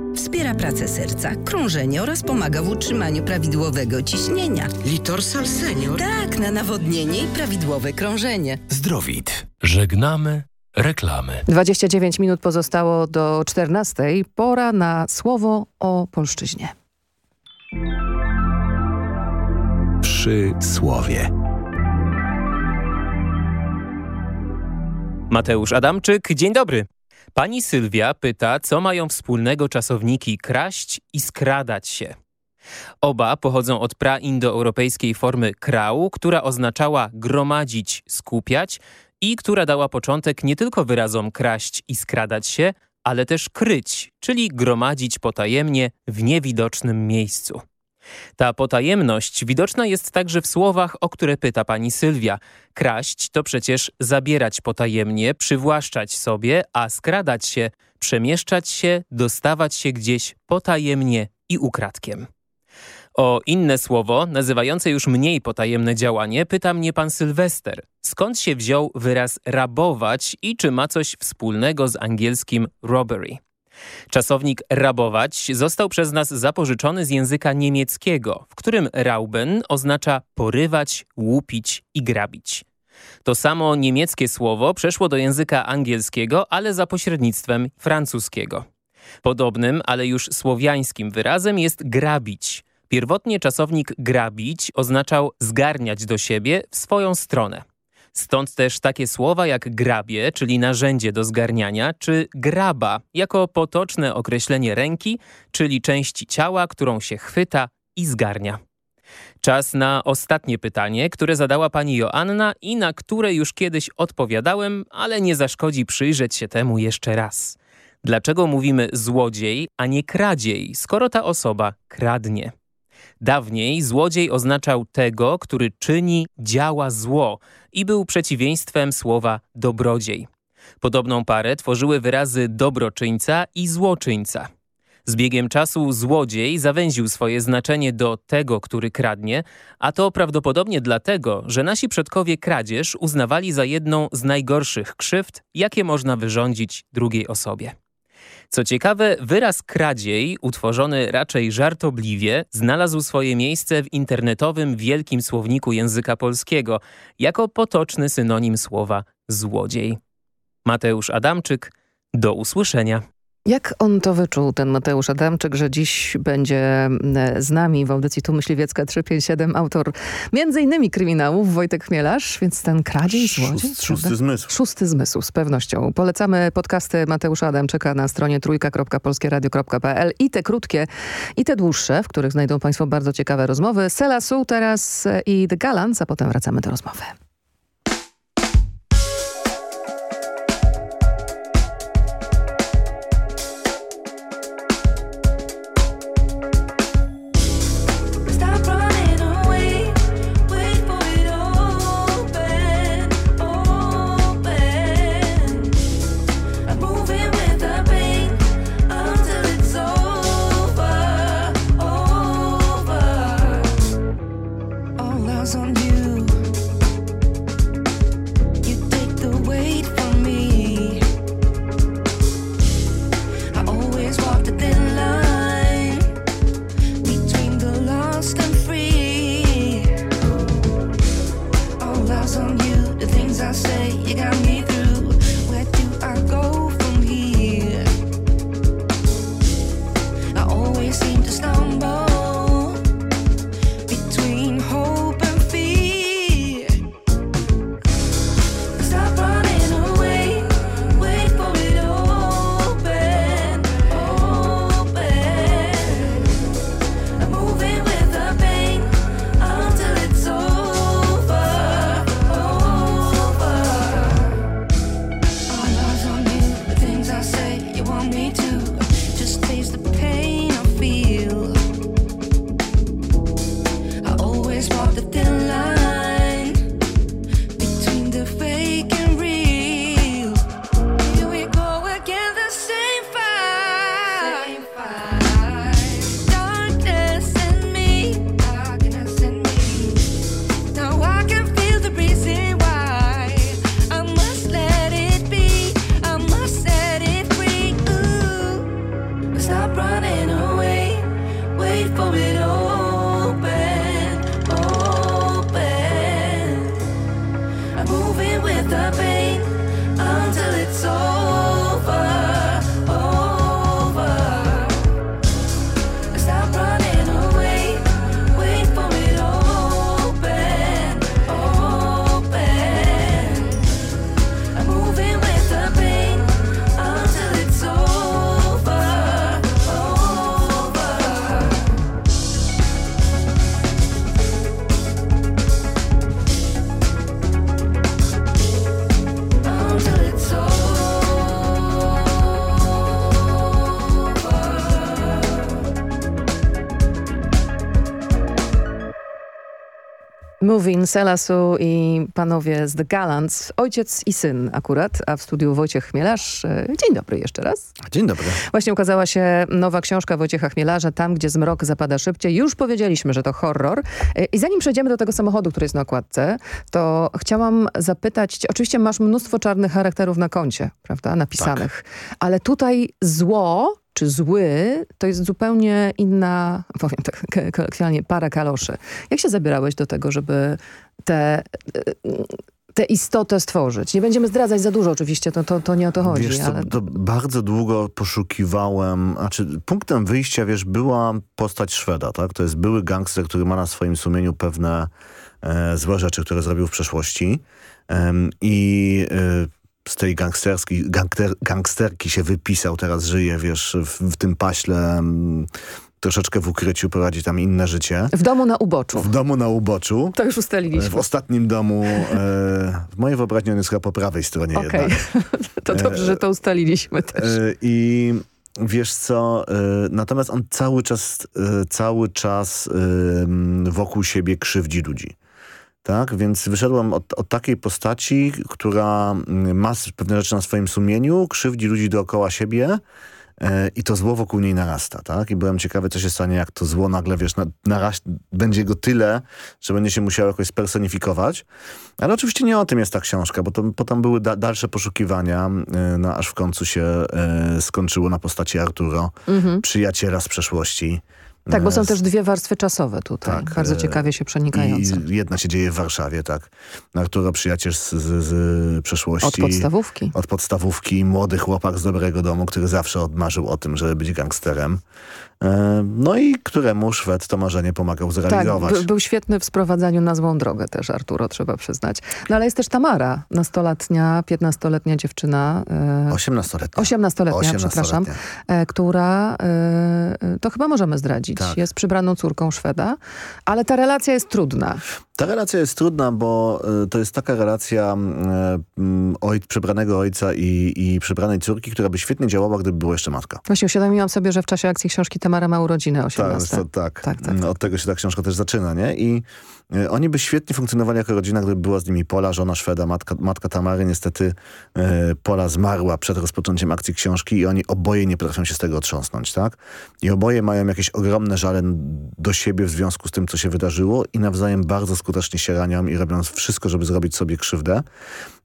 wspiera pracę serca, krążenie oraz pomaga w utrzymaniu prawidłowego ciśnienia. Litorsal Senior? Tak, na nawodnienie i prawidłowe krążenie. Zdrowit. Żegnamy reklamy. 29 minut pozostało do 14. Pora na słowo o polszczyźnie. Przy słowie. Mateusz Adamczyk, dzień dobry. Pani Sylwia pyta, co mają wspólnego czasowniki kraść i skradać się. Oba pochodzą od praindoeuropejskiej formy krał, która oznaczała gromadzić, skupiać i która dała początek nie tylko wyrazom kraść i skradać się, ale też kryć, czyli gromadzić potajemnie w niewidocznym miejscu. Ta potajemność widoczna jest także w słowach, o które pyta pani Sylwia. Kraść to przecież zabierać potajemnie, przywłaszczać sobie, a skradać się, przemieszczać się, dostawać się gdzieś potajemnie i ukradkiem. O inne słowo, nazywające już mniej potajemne działanie, pyta mnie pan Sylwester. Skąd się wziął wyraz rabować i czy ma coś wspólnego z angielskim robbery? Czasownik rabować został przez nas zapożyczony z języka niemieckiego, w którym rauben oznacza porywać, łupić i grabić. To samo niemieckie słowo przeszło do języka angielskiego, ale za pośrednictwem francuskiego. Podobnym, ale już słowiańskim wyrazem jest grabić. Pierwotnie czasownik grabić oznaczał zgarniać do siebie w swoją stronę. Stąd też takie słowa jak grabie, czyli narzędzie do zgarniania, czy graba, jako potoczne określenie ręki, czyli części ciała, którą się chwyta i zgarnia. Czas na ostatnie pytanie, które zadała pani Joanna i na które już kiedyś odpowiadałem, ale nie zaszkodzi przyjrzeć się temu jeszcze raz. Dlaczego mówimy złodziej, a nie kradziej, skoro ta osoba kradnie? Dawniej złodziej oznaczał tego, który czyni, działa zło i był przeciwieństwem słowa dobrodziej. Podobną parę tworzyły wyrazy dobroczyńca i złoczyńca. Z biegiem czasu złodziej zawęził swoje znaczenie do tego, który kradnie, a to prawdopodobnie dlatego, że nasi przodkowie kradzież uznawali za jedną z najgorszych krzywd, jakie można wyrządzić drugiej osobie. Co ciekawe, wyraz kradziej, utworzony raczej żartobliwie, znalazł swoje miejsce w internetowym wielkim słowniku języka polskiego jako potoczny synonim słowa złodziej. Mateusz Adamczyk, do usłyszenia. Jak on to wyczuł, ten Mateusz Adamczyk, że dziś będzie z nami w audycji Tu Myśliwiecka 357, autor między innymi kryminałów, Wojtek Chmielarz, więc ten kradziej, złodziej. Szóst, szósty zmysł. Szósty zmysł, z pewnością. Polecamy podcasty Mateusza Adamczyka na stronie trójka.polskieradio.pl i te krótkie, i te dłuższe, w których znajdą Państwo bardzo ciekawe rozmowy. Sela Su teraz i The a potem wracamy do rozmowy. Movin, Selasu i panowie z The Gallants, ojciec i syn akurat, a w studiu Wojciech Chmielarz. E, Dzień dobry jeszcze raz. Dzień dobry. Właśnie ukazała się nowa książka Wojciecha Chmielarza, Tam, gdzie zmrok zapada szybciej. Już powiedzieliśmy, że to horror. E, I zanim przejdziemy do tego samochodu, który jest na okładce, to chciałam zapytać, oczywiście masz mnóstwo czarnych charakterów na koncie, prawda, napisanych, ale tutaj zło czy zły, to jest zupełnie inna, powiem tak kolokwialnie, para kaloszy. Jak się zabierałeś do tego, żeby te, tę istotę stworzyć? Nie będziemy zdradzać za dużo oczywiście, to, to, to nie o to chodzi. Wiesz co, ale... to bardzo długo poszukiwałem, znaczy punktem wyjścia, wiesz, była postać Szweda, tak? To jest były gangster, który ma na swoim sumieniu pewne e, złe rzeczy, które zrobił w przeszłości Em, i e, z tej gangsterski, gangster, gangsterki się wypisał, teraz żyje, wiesz, w, w tym paśle em, troszeczkę w ukryciu, prowadzi tam inne życie. W domu na uboczu. W domu na uboczu. To już ustaliliśmy. W ostatnim domu, e, w mojej wyobraźni on jest chyba po prawej stronie Okej, jednak. to dobrze, że to ustaliliśmy też. E, I wiesz co, e, natomiast on cały czas, e, cały czas e, wokół siebie krzywdzi ludzi. Tak, więc wyszedłem od, od takiej postaci, która mm, ma pewne rzeczy na swoim sumieniu, krzywdzi ludzi dookoła siebie e, i to zło wokół niej narasta, tak? I byłem ciekawy, co się stanie, jak to zło nagle, wiesz, na, narast, będzie go tyle, że będzie się musiało jakoś spersonifikować. Ale oczywiście nie o tym jest ta książka, bo to, potem były da, dalsze poszukiwania, e, no, aż w końcu się e, skończyło na postaci Arturo, Mhm. przyjaciela z przeszłości. Tak, bo są też dwie warstwy czasowe tutaj, tak, bardzo e, ciekawie się przenikające. Jedna się dzieje w Warszawie, tak. Arturo przyjaciel z, z, z przeszłości. Od podstawówki. Od podstawówki, młody chłopak z dobrego domu, który zawsze odmarzył o tym, żeby być gangsterem. E, No i któremu Szwed to marzenie pomagał Tak, zrealizować. by, był świetny w sprowadzaniu na złą drogę też, Arturo, trzeba przyznać. No ale jest też Tamara, nastoletnia, piętnastoletnia dziewczyna. E, 18-letnia. 18-letnia, przepraszam, 18-letnia. która, to chyba możemy zdradzić, Tak. jest przybraną córką Szweda, ale ta relacja jest trudna. Ta relacja jest trudna, bo y, to jest taka relacja y, y, oj, przebranego ojca i, i przebranej córki, która by świetnie działała, gdyby była jeszcze matka. Właśnie uświadomiłam sobie, że w czasie akcji książki Tamara ma urodziny 18. Tak, to, tak. Od tego się ta książka też zaczyna, nie? I y, oni by świetnie funkcjonowali jako rodzina, gdyby była z nimi Pola, żona Szweda, matka, matka Tamary. Niestety Pola zmarła przed rozpoczęciem akcji książki i oni oboje nie potrafią się z tego otrząsnąć, tak? I oboje mają jakieś ogromne żale do siebie w związku z tym, co się wydarzyło i nawzajem bardzo skutecznie się ranią i robią wszystko, żeby zrobić sobie krzywdę.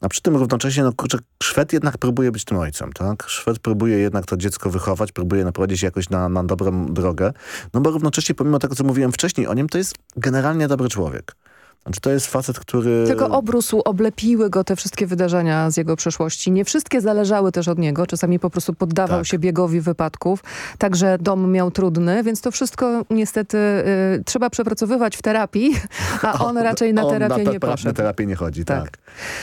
A przy tym równocześnie, no kurczę, Szwed jednak próbuje być tym ojcem, tak? Szwed próbuje jednak to dziecko wychować, próbuje naprowadzić jakoś na, na dobrą drogę, no bo równocześnie, pomimo tego, co mówiłem wcześniej o nim, to jest generalnie dobry człowiek. Znaczy to jest facet, który... Tylko obrósł, oblepiły go te wszystkie wydarzenia z jego przeszłości. Nie wszystkie zależały też od niego. Czasami po prostu poddawał Tak. się biegowi wypadków. Także dom miał trudny, więc to wszystko niestety y, trzeba przepracowywać w terapii, a on raczej na on terapię na, nie poszedł. Na terapię nie chodzi, tak.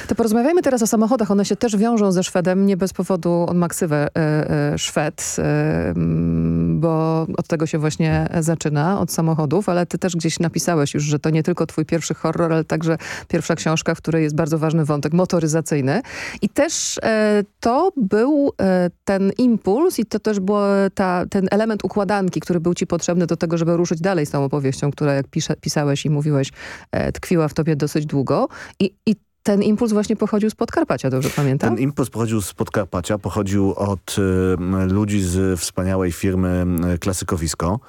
To porozmawiajmy teraz o samochodach. One się też wiążą ze Szwedem. Nie bez powodu on ma ksywę e, e, Szwed, bo od tego się właśnie zaczyna, od samochodów, ale ty też gdzieś napisałeś już, że to nie tylko twój pierwszy horror, ale także pierwsza książka, w której jest bardzo ważny wątek motoryzacyjny. I też e, to był e, ten impuls i to też był ta, ten element układanki, który był ci potrzebny do tego, żeby ruszyć dalej z tą opowieścią, która jak pisze, pisałeś i mówiłeś, e, tkwiła w tobie dosyć długo. I, i ten impuls właśnie pochodził z Podkarpacia, dobrze pamiętam? Ten impuls pochodził z Podkarpacia, pochodził od y, ludzi z wspaniałej firmy y, Klasykowisko.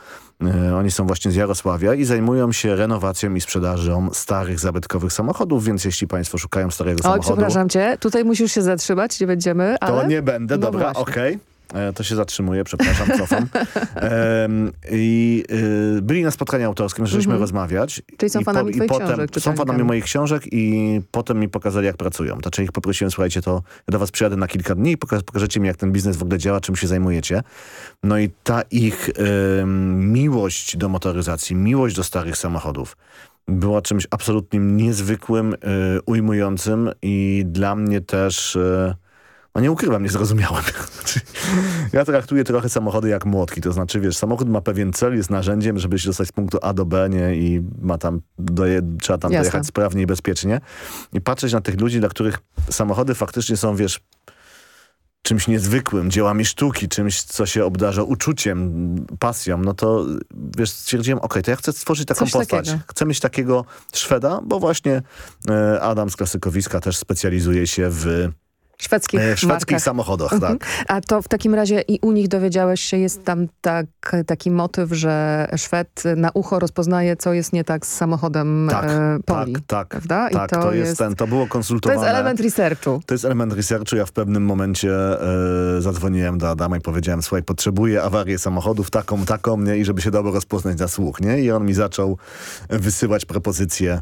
Y, oni są właśnie z Jarosławia i zajmują się renowacją i sprzedażą starych, zabytkowych samochodów, więc jeśli państwo szukają starego Oj, samochodu... przepraszam cię, tutaj musisz się zatrzymać, nie będziemy, ale... To nie będę, No dobra, okej. E, To się zatrzymuję, przepraszam, cofam. I y, byli na spotkaniu autorskim, zaczęliśmy Mhm. rozmawiać. Czyli są fanami twoich potem, książek, Są fanami moich książek i potem mi pokazali, jak pracują. Znaczy ich poprosiłem, słuchajcie, to ja do was przyjadę na kilka dni i poka pokażecie mi, jak ten biznes w ogóle działa, czym się zajmujecie. No i ta ich em, miłość do motoryzacji, miłość do starych samochodów była czymś absolutnie niezwykłym, y, ujmującym i dla mnie też... y, no nie ukrywam, nie zrozumiałem. Ja traktuję trochę samochody jak młotki, to znaczy, wiesz, samochód ma pewien cel, jest narzędziem, żeby się dostać z punktu A do B, nie? I ma tam, doje, trzeba tam Jasne. dojechać sprawnie i bezpiecznie. I patrzeć na tych ludzi, dla których samochody faktycznie są, wiesz, czymś niezwykłym, dziełami sztuki, czymś, co się obdarza uczuciem, pasją, no to, wiesz, stwierdziłem, okej, to ja chcę stworzyć taką Coś postać. takiego. Chcę mieć takiego Szweda, bo właśnie e, Adam z Klasykowiska też specjalizuje się w Szwedzkich E, w szwedzkich markach. samochodach, Mhm. tak. A to w takim razie i u nich dowiedziałeś się, jest tam tak, taki motyw, że Szwed na ucho rozpoznaje, co jest nie tak z samochodem Tak, e, Poli. tak, tak, prawda? tak, to, jest ten, to było To konsultowane. jest element researchu. To jest element researchu. Ja w pewnym momencie e, zadzwoniłem do Adama i powiedziałem, słuchaj, potrzebuję awarię samochodów, taką, taką, nie? I żeby się dało rozpoznać na słuch, nie? I on mi zaczął wysyłać propozycje, e, e,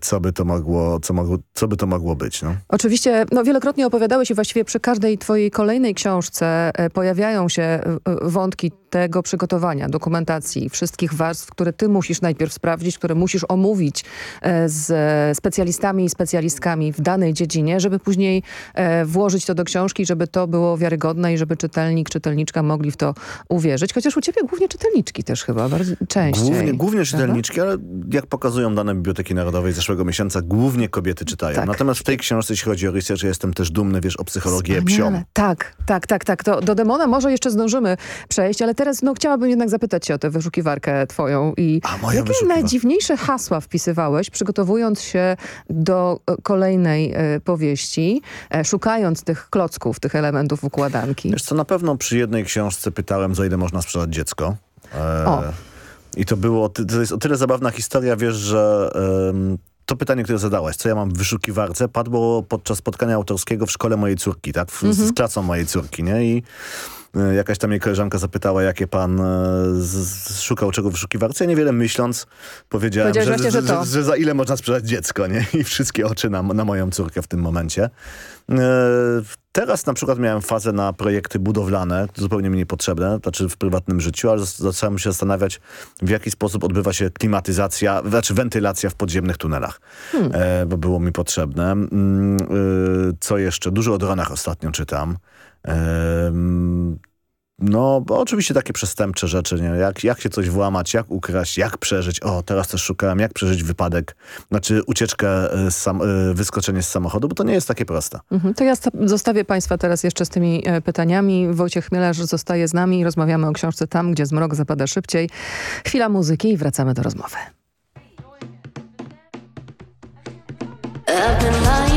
co by to mogło, co, mogło, co by to mogło być, no. Oczywiście, no wielokrotnie opowiadałeś i właściwie przy każdej twojej kolejnej książce e, pojawiają się e, e, wątki tego przygotowania, dokumentacji, wszystkich warstw, które ty musisz najpierw sprawdzić, które musisz omówić e, z e, specjalistami i specjalistkami w danej dziedzinie, żeby później e, włożyć to do książki, żeby to było wiarygodne i żeby czytelnik, czytelniczka mogli w to uwierzyć. Chociaż u ciebie głównie czytelniczki też chyba, bardzo częściej. Głównie, głównie czytelniczki, ale jak pokazują dane Biblioteki Narodowej zeszłego miesiąca, głównie kobiety czytają. Tak. Natomiast w tej książce, jeśli chodzi o research, ja jestem też dumny, wiesz, o psychologię Wspaniale. psią. Tak, tak, tak, tak. To do demona może jeszcze zdążymy przejść, ale teraz no, chciałabym jednak zapytać cię o tę wyszukiwarkę twoją i jakie wyszukiwarkę. najdziwniejsze hasła wpisywałeś, przygotowując się do e, kolejnej e, powieści, e, szukając tych klocków, tych elementów układanki. Wiesz co, na pewno przy jednej książce pytałem, za ile można sprzedać dziecko. E, O. I to było, to jest o tyle zabawna historia, wiesz, że em, to pytanie, które zadałaś, co ja mam w wyszukiwarce, padło podczas spotkania autorskiego w szkole mojej córki, tak? W, Mhm. Z klasą mojej córki, nie? I jakaś tam jej koleżanka zapytała, jakie pan e, szukał czego w wyszukiwarce. Ja niewiele myśląc powiedziałem, że, właśnie, że że, że, za ile można sprzedać dziecko, nie? I wszystkie oczy na, na moją córkę w tym momencie. E, Teraz na przykład miałem fazę na projekty budowlane, zupełnie mi niepotrzebne, znaczy w prywatnym życiu, ale zacząłem się zastanawiać, w jaki sposób odbywa się klimatyzacja, znaczy wentylacja w podziemnych tunelach, Hmm. e, bo było mi potrzebne. Mm, y, co jeszcze? Dużo o dronach ostatnio czytam. No, bo oczywiście takie przestępcze rzeczy, nie? Jak, jak się coś włamać, jak ukraść, jak przeżyć. O, teraz też szukałem, jak przeżyć wypadek, znaczy ucieczkę, e, z sam, e, wyskoczenie z samochodu, bo to nie jest takie proste. Mhm. To ja sta- zostawię Państwa teraz jeszcze z tymi e, pytaniami. Wojciech Chmielarz zostaje z nami. Rozmawiamy o książce Tam, gdzie zmrok zapada szybciej. Chwila muzyki i wracamy do rozmowy. I've been lying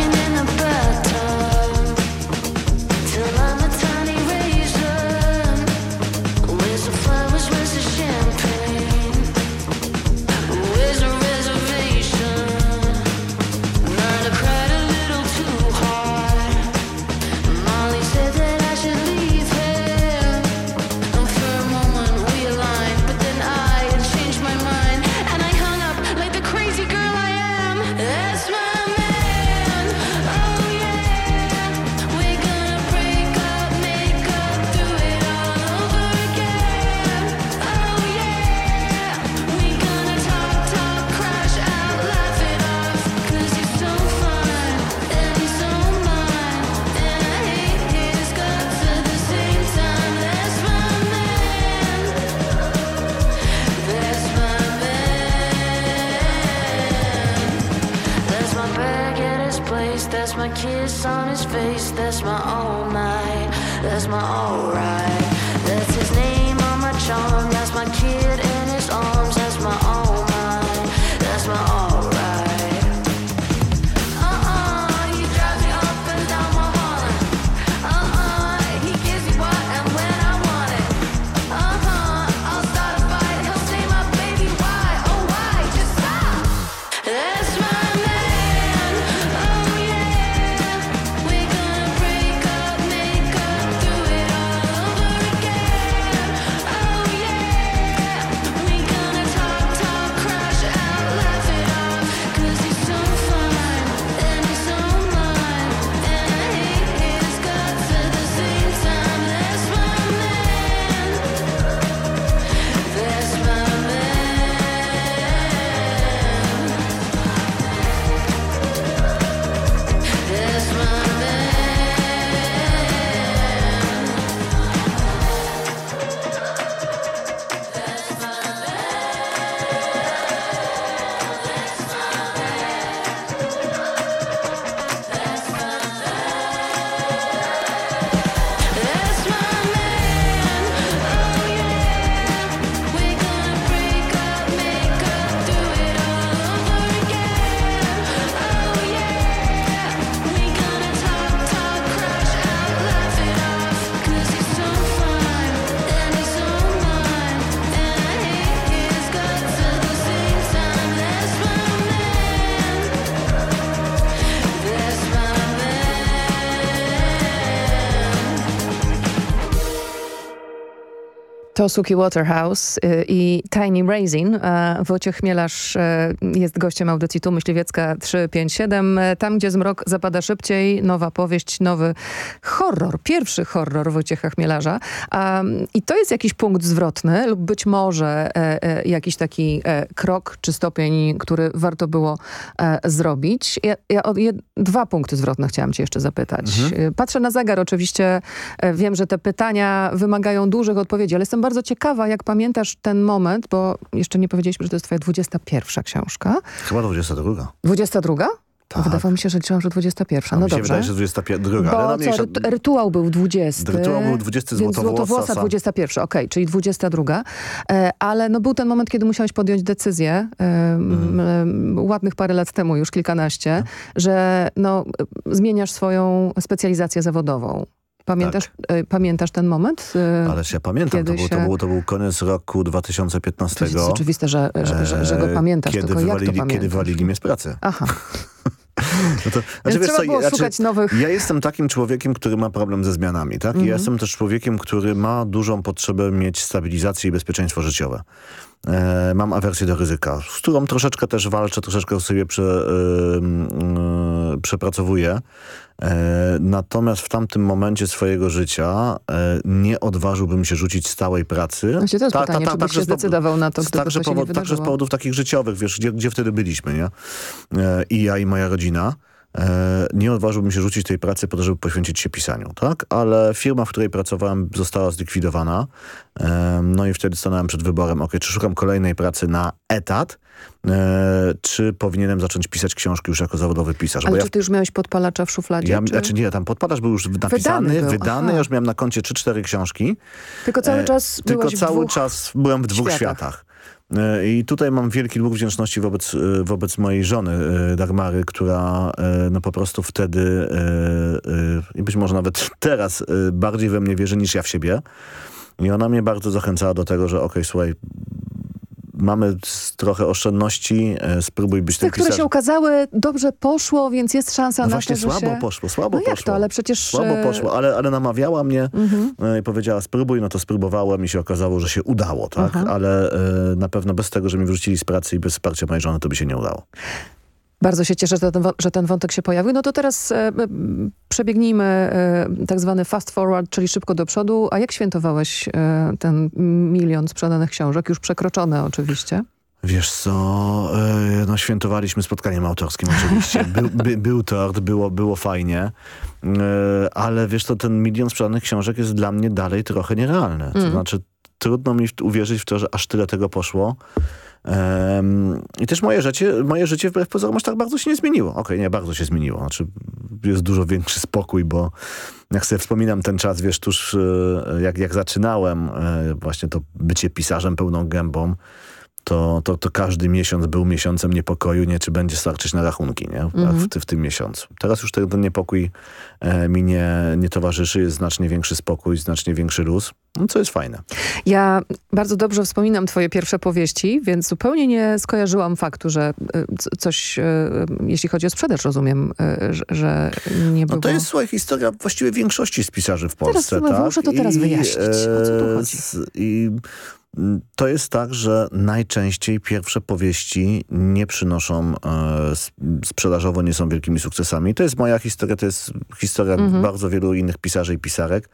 To Suki Waterhouse y, i Tiny Raisin. E, Wojciech Chmielarz e, jest gościem audycji Tu Myśliwiecka 357. E, Tam, gdzie zmrok zapada szybciej, nowa powieść, nowy horror. Pierwszy horror Wojciecha Chmielarza. I to jest jakiś punkt zwrotny lub być może jakiś taki krok czy stopień, który warto było zrobić. Ja, ja o jed, dwa punkty zwrotne chciałam cię jeszcze zapytać. Mhm. Patrzę na zegar oczywiście. Wiem, że te pytania wymagają dużych odpowiedzi, ale jestem bardzo ciekawa, jak pamiętasz ten moment, bo jeszcze nie powiedzieliśmy, że to jest twoja 21 książka. Chyba 22. 22? Tak. Wydawało mi się, że liczyłam, że 21. A No mi się dobrze. wydaje, że 21, Bo ale co, mniejsza. rytu- rytuał był 20. Rytuał był 20, więc Złotowłosa. Złotowłosa 21, okej, czyli 22. E, ale no był ten moment, kiedy musiałeś podjąć decyzję, e, Mhm. m, e, ładnych parę lat temu już, kilkanaście, że no, e, zmieniasz swoją specjalizację zawodową. Pamiętasz, e, pamiętasz ten moment? Tak. Ależ ja pamiętam, to kiedy był, to, się- był, to był koniec roku 2015. To jest oczywiste, że, że, że, że go e, pamiętasz, kiedy tylko wywalili, pamiętasz? Kiedy walili mnie z pracy. Aha. No to, Więc trzeba było szukać nowych- Ja jestem takim człowiekiem, który ma problem ze zmianami, tak? I Mhm. Ja jestem też człowiekiem, który ma dużą potrzebę mieć stabilizację i bezpieczeństwo życiowe. E, mam awersję do ryzyka, z którą troszeczkę też walczę, troszeczkę sobie prze, e, e, przepracowuję. E, natomiast w tamtym momencie swojego życia e, nie odważyłbym się rzucić stałej pracy. Właśnie to jest pytanie, czy byś się zdecydował na to, gdyby także, to się powod, także z powodów takich życiowych, wiesz, gdzie, gdzie wtedy byliśmy, nie? E, I ja, i moja rodzina. Nie odważyłbym się rzucić tej pracy po to, żeby poświęcić się pisaniu, tak? Ale firma, w której pracowałem, została zlikwidowana. No i wtedy stanąłem przed wyborem, ok, czy szukam kolejnej pracy na etat, czy powinienem zacząć pisać książki już jako zawodowy pisarz. Ale czy ja, ty już miałeś podpalacza w szufladzie? ja, czy... Znaczy nie, tam podpadasz był już napisany, Wydany wydany, był, aha. ja już miałem na koncie 3-4 książki. Tylko cały E, czas Tylko cały czas byłem w dwóch światach. światach. E, I tutaj mam wielki dług wdzięczności wobec, e, wobec mojej żony e, Dagmary, która e, no po prostu wtedy e, e, i być może nawet teraz e, bardziej we mnie wierzy niż ja w siebie. I ona mnie bardzo zachęcała do tego, że okej, słuchaj, mamy trochę oszczędności, e, spróbuj być Te, tym które pisarzem. się ukazały, dobrze poszło, więc jest szansa No na właśnie to, że słabo się... poszło, słabo no jak poszło. to, ale przecież... Słabo e, poszło, ale, ale namawiała mnie Mhm. e, i powiedziała spróbuj, no to spróbowałem i się okazało, że się udało, tak? Aha. Ale e, na pewno bez tego, że mnie wyrzucili z pracy i bez wsparcia mojej żony, to by się nie udało. Bardzo się cieszę, że ten, wo- że ten wątek się pojawił. No to teraz e, przebiegnijmy e, tak zwany fast forward, czyli szybko do przodu. A jak świętowałeś e, ten milion sprzedanych książek? Już przekroczone oczywiście. Wiesz co, e, no świętowaliśmy spotkaniem autorskim oczywiście. Był, by, był tort, było, było fajnie, e, ale wiesz to ten milion sprzedanych książek jest dla mnie dalej trochę nierealny. To Mm. znaczy trudno mi uwierzyć w to, że aż tyle tego poszło. Um, I też moje życie, moje życie wbrew pozorom aż tak bardzo się nie zmieniło. Okej, okay, nie, bardzo się zmieniło. Znaczy jest dużo większy spokój, bo jak sobie wspominam ten czas, wiesz, tuż e, jak, jak zaczynałem e, właśnie to bycie pisarzem pełną gębą, to, to, to każdy miesiąc był miesiącem niepokoju, nie, czy będzie starczyć na rachunki nie? W, Mhm. w, w tym miesiącu. Teraz już ten, ten niepokój e, mi nie, nie towarzyszy, jest znacznie większy spokój, znacznie większy luz, no, co jest fajne. Ja bardzo dobrze wspominam twoje pierwsze powieści, więc zupełnie nie skojarzyłam faktu, że c- coś, y, jeśli chodzi o sprzedaż, rozumiem, y, że, nie było... No to jest, słuchaj, historia właściwie większości z pisarzy w Polsce. chyba tak? muszę to teraz wyjaśnić, o co tu e, chodzi. I to jest tak, że najczęściej pierwsze powieści nie przynoszą, e, sprzedażowo nie są wielkimi sukcesami. To jest moja historia, to jest historia Mhm. bardzo wielu innych pisarzy i pisarek.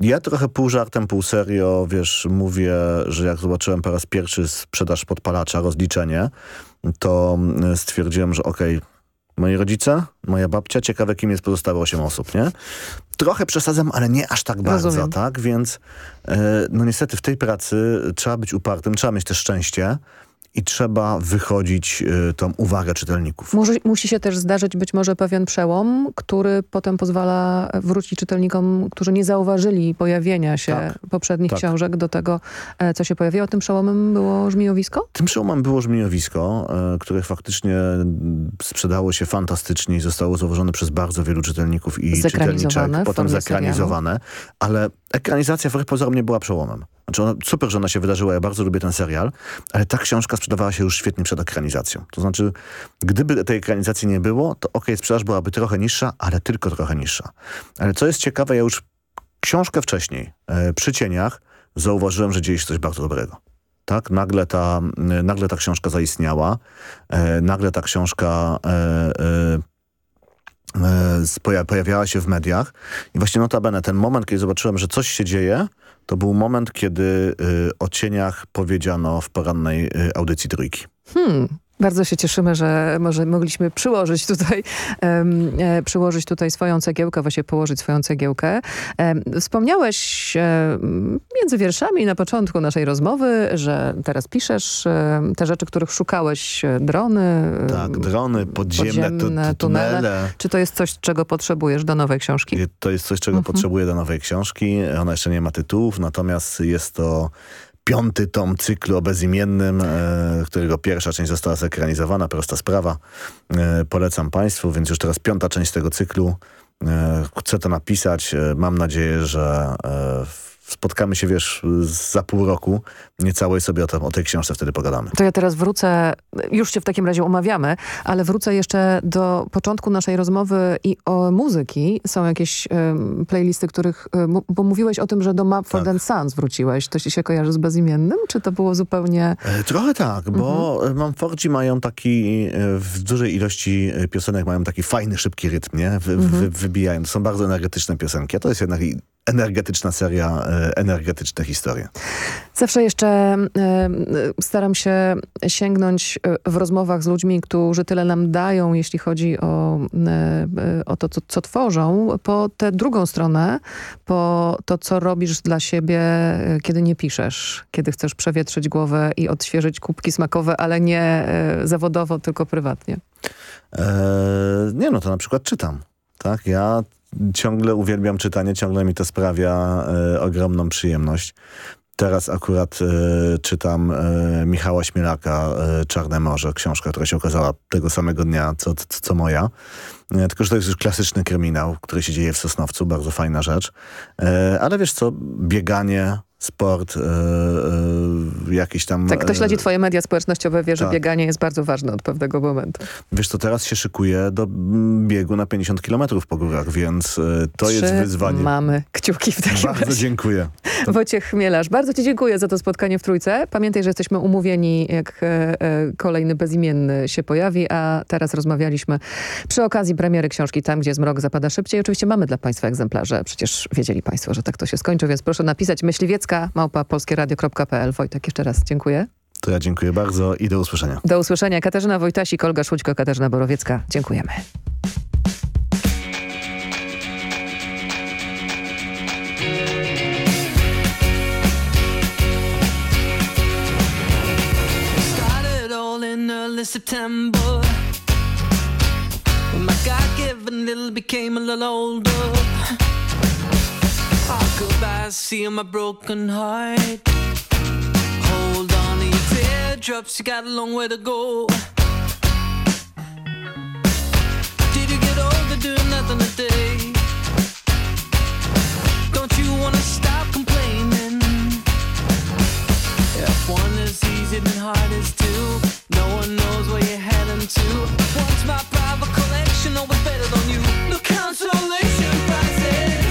Ja trochę pół żartem, pół serio, wiesz, mówię, że jak zobaczyłem po raz pierwszy sprzedaż podpalacza, rozliczenie, to mm, stwierdziłem, że okej, moi rodzice, moja babcia, ciekawe kim jest pozostałe 8 osób, nie? Trochę przesadzam, ale nie aż tak bardzo, Rozumiem. tak? Więc e, no niestety w tej pracy trzeba być upartym, trzeba mieć też szczęście i trzeba wychodzić e, tą uwagę czytelników. Może, musi się też zdarzyć być może pewien przełom, który potem pozwala wrócić czytelnikom, którzy nie zauważyli pojawienia się Tak. poprzednich Tak. książek do tego, e, co się pojawiło. Tym przełomem było Żmijowisko? Tym przełomem było żmijowisko, e, które faktycznie mm, sprzedało się fantastycznie i zostało zauważone przez bardzo wielu czytelników i czytelniczek, potem zekranizowane, ale ekranizacja wbrew pozorom nie była przełomem. Znaczy ona, super, że ona się wydarzyła, ja bardzo lubię ten serial, ale ta książka sprzedawała się już świetnie przed ekranizacją. To znaczy, gdyby tej ekranizacji nie było, to okej, sprzedaż byłaby trochę niższa, ale tylko trochę niższa. Ale co jest ciekawe, ja już książkę wcześniej, e, przy cieniach, zauważyłem, że dzieje się coś bardzo dobrego. Tak, nagle ta, nagle ta książka zaistniała, e, nagle ta książka e, e, pojawiała się w mediach i właśnie notabene ten moment, kiedy zobaczyłem, że coś się dzieje, to był moment, kiedy e, o cieniach powiedziano w porannej e, audycji Trójki. Hmm. Bardzo się cieszymy, że może mogliśmy przyłożyć tutaj, e, przyłożyć tutaj swoją cegiełkę, właśnie położyć swoją cegiełkę. Em, wspomniałeś e, między wierszami na początku naszej rozmowy, że teraz piszesz e, te rzeczy, których szukałeś, drony, Tak, drony, podziemne, tu- tu- tunele. Czy to jest coś, czego potrzebujesz do nowej książki? To jest coś, czego Mhm. potrzebuję do nowej książki. Ona jeszcze nie ma tytułów, natomiast jest to piąty tom cyklu o bezimiennym, e, którego pierwsza część została zekranizowana, prosta sprawa. E, polecam Państwu, więc już teraz piąta część tego cyklu. E, chcę to napisać. E, mam nadzieję, że e, spotkamy się, wiesz, za pół roku. Niecałe sobie o, te, o tej książce wtedy pogadamy. To ja teraz wrócę, już się w takim razie umawiamy, ale wrócę jeszcze do początku naszej rozmowy i o muzyki. Są jakieś playlisty, których, mu- bo mówiłeś o tym, że do Mumford Tak. Sons wróciłeś. To się kojarzy z bezimiennym? Czy to było zupełnie... E, Trochę tak, bo Mhm. Mumfordzi mają taki, e, w dużej ilości e, piosenek mają taki fajny, szybki rytm, nie? Wy, Mhm. wy, wybijają. To są bardzo energetyczne piosenki, a to jest jednak energetyczna seria, e, energetyczne historie. Zawsze jeszcze em, staram się sięgnąć e, w rozmowach z ludźmi, którzy tyle nam dają, jeśli chodzi o, e, e, o to, co, co tworzą, po tę drugą stronę, po to, co robisz dla siebie, e, kiedy nie piszesz, kiedy chcesz przewietrzyć głowę i odświeżyć kubki smakowe, ale nie e, zawodowo, tylko prywatnie. E, nie no, to na przykład czytam. Tak, ja ciągle uwielbiam czytanie, ciągle mi to sprawia e, ogromną przyjemność. Teraz akurat e, czytam e, Michała Śmielaka, e, Czarne Morze, książka, która się okazała tego samego dnia, co, co, co moja. E, tylko, że to jest już klasyczny kryminał, który się dzieje w Sosnowcu, bardzo fajna rzecz. E, ale wiesz co, bieganie, sport, e, e, jakieś tam... Tak, kto e, śledzi twoje media społecznościowe wie, że tak. bieganie jest bardzo ważne od pewnego momentu. Wiesz co, teraz się szykuję do biegu na 50 km po górach, więc e, to jest Trzy wyzwanie. mamy kciuki w takim Bardzo razie. dziękuję. Wojciech Chmielarz, bardzo ci dziękuję za to spotkanie w Trójce. Pamiętaj, że jesteśmy umówieni, jak e, e, kolejny bezimienny się pojawi, a teraz rozmawialiśmy przy okazji premiery książki Tam, gdzie zmrok zapada szybciej. Oczywiście mamy dla państwa egzemplarze. Przecież wiedzieli państwo, że tak to się skończy, więc proszę napisać myśliwiecka małpa polskieradio.pl. Wojtek, jeszcze raz dziękuję. To ja dziękuję bardzo i do usłyszenia. Do usłyszenia. Katarzyna Wojtasik, Olga Szućko, Katarzyna Borowiecka. Dziękujemy. September. When my God-given little became a little older. Oh, goodbye, see my broken heart. Hold on to your teardrops, you got a long way to go. Did you get older doing nothing today? Don't you wanna stop complaining? If one is easy, then hard is two. No one knows where you're heading to. Once my private collection, always better than you. No consolation prizes.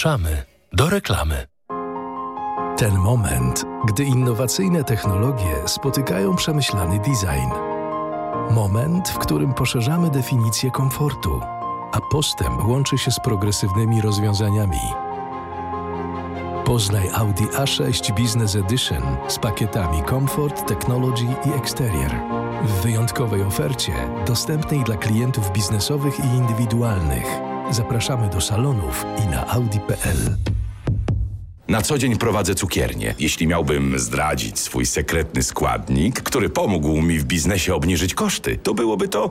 Zapraszamy do reklamy. Ten moment, gdy innowacyjne technologie spotykają przemyślany design. Moment, w którym poszerzamy definicję komfortu, a postęp łączy się z progresywnymi rozwiązaniami. Poznaj Audi A6 Business Edition z pakietami Comfort, Technology i Exterior. W wyjątkowej ofercie, dostępnej dla klientów biznesowych i indywidualnych. Zapraszamy do salonów i na audi.pl. Na co dzień prowadzę cukiernię. Jeśli miałbym zdradzić swój sekretny składnik, który pomógł mi w biznesie obniżyć koszty, to byłoby to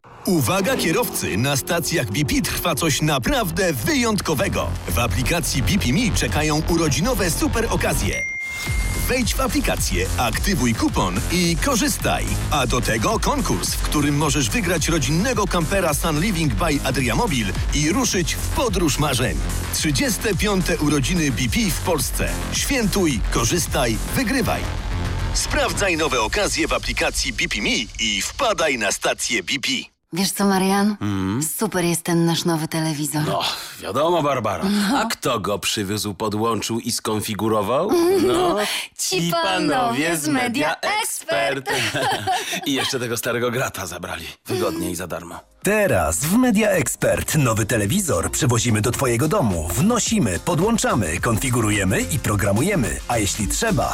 Uwaga kierowcy, na stacjach BP trwa coś naprawdę wyjątkowego. W aplikacji BP Me czekają urodzinowe super okazje. Wejdź w aplikację, aktywuj kupon i korzystaj. A do tego konkurs, w którym możesz wygrać rodzinnego kampera Sun Living by Adriamobil i ruszyć w podróż marzeń. 35. urodziny BP w Polsce. Świętuj, korzystaj, wygrywaj. Sprawdzaj nowe okazje w aplikacji BP i wpadaj na stację BP. Wiesz co, Marian? Super jest ten nasz nowy telewizor. No, wiadomo, Barbara. A kto go przywiózł, podłączył i skonfigurował? No, ci panowie z Media Expert. I jeszcze tego starego grata zabrali. Wygodnie i za darmo. Teraz w Media Expert nowy telewizor przywozimy do Twojego domu, wnosimy, podłączamy, konfigurujemy i programujemy, a jeśli trzeba,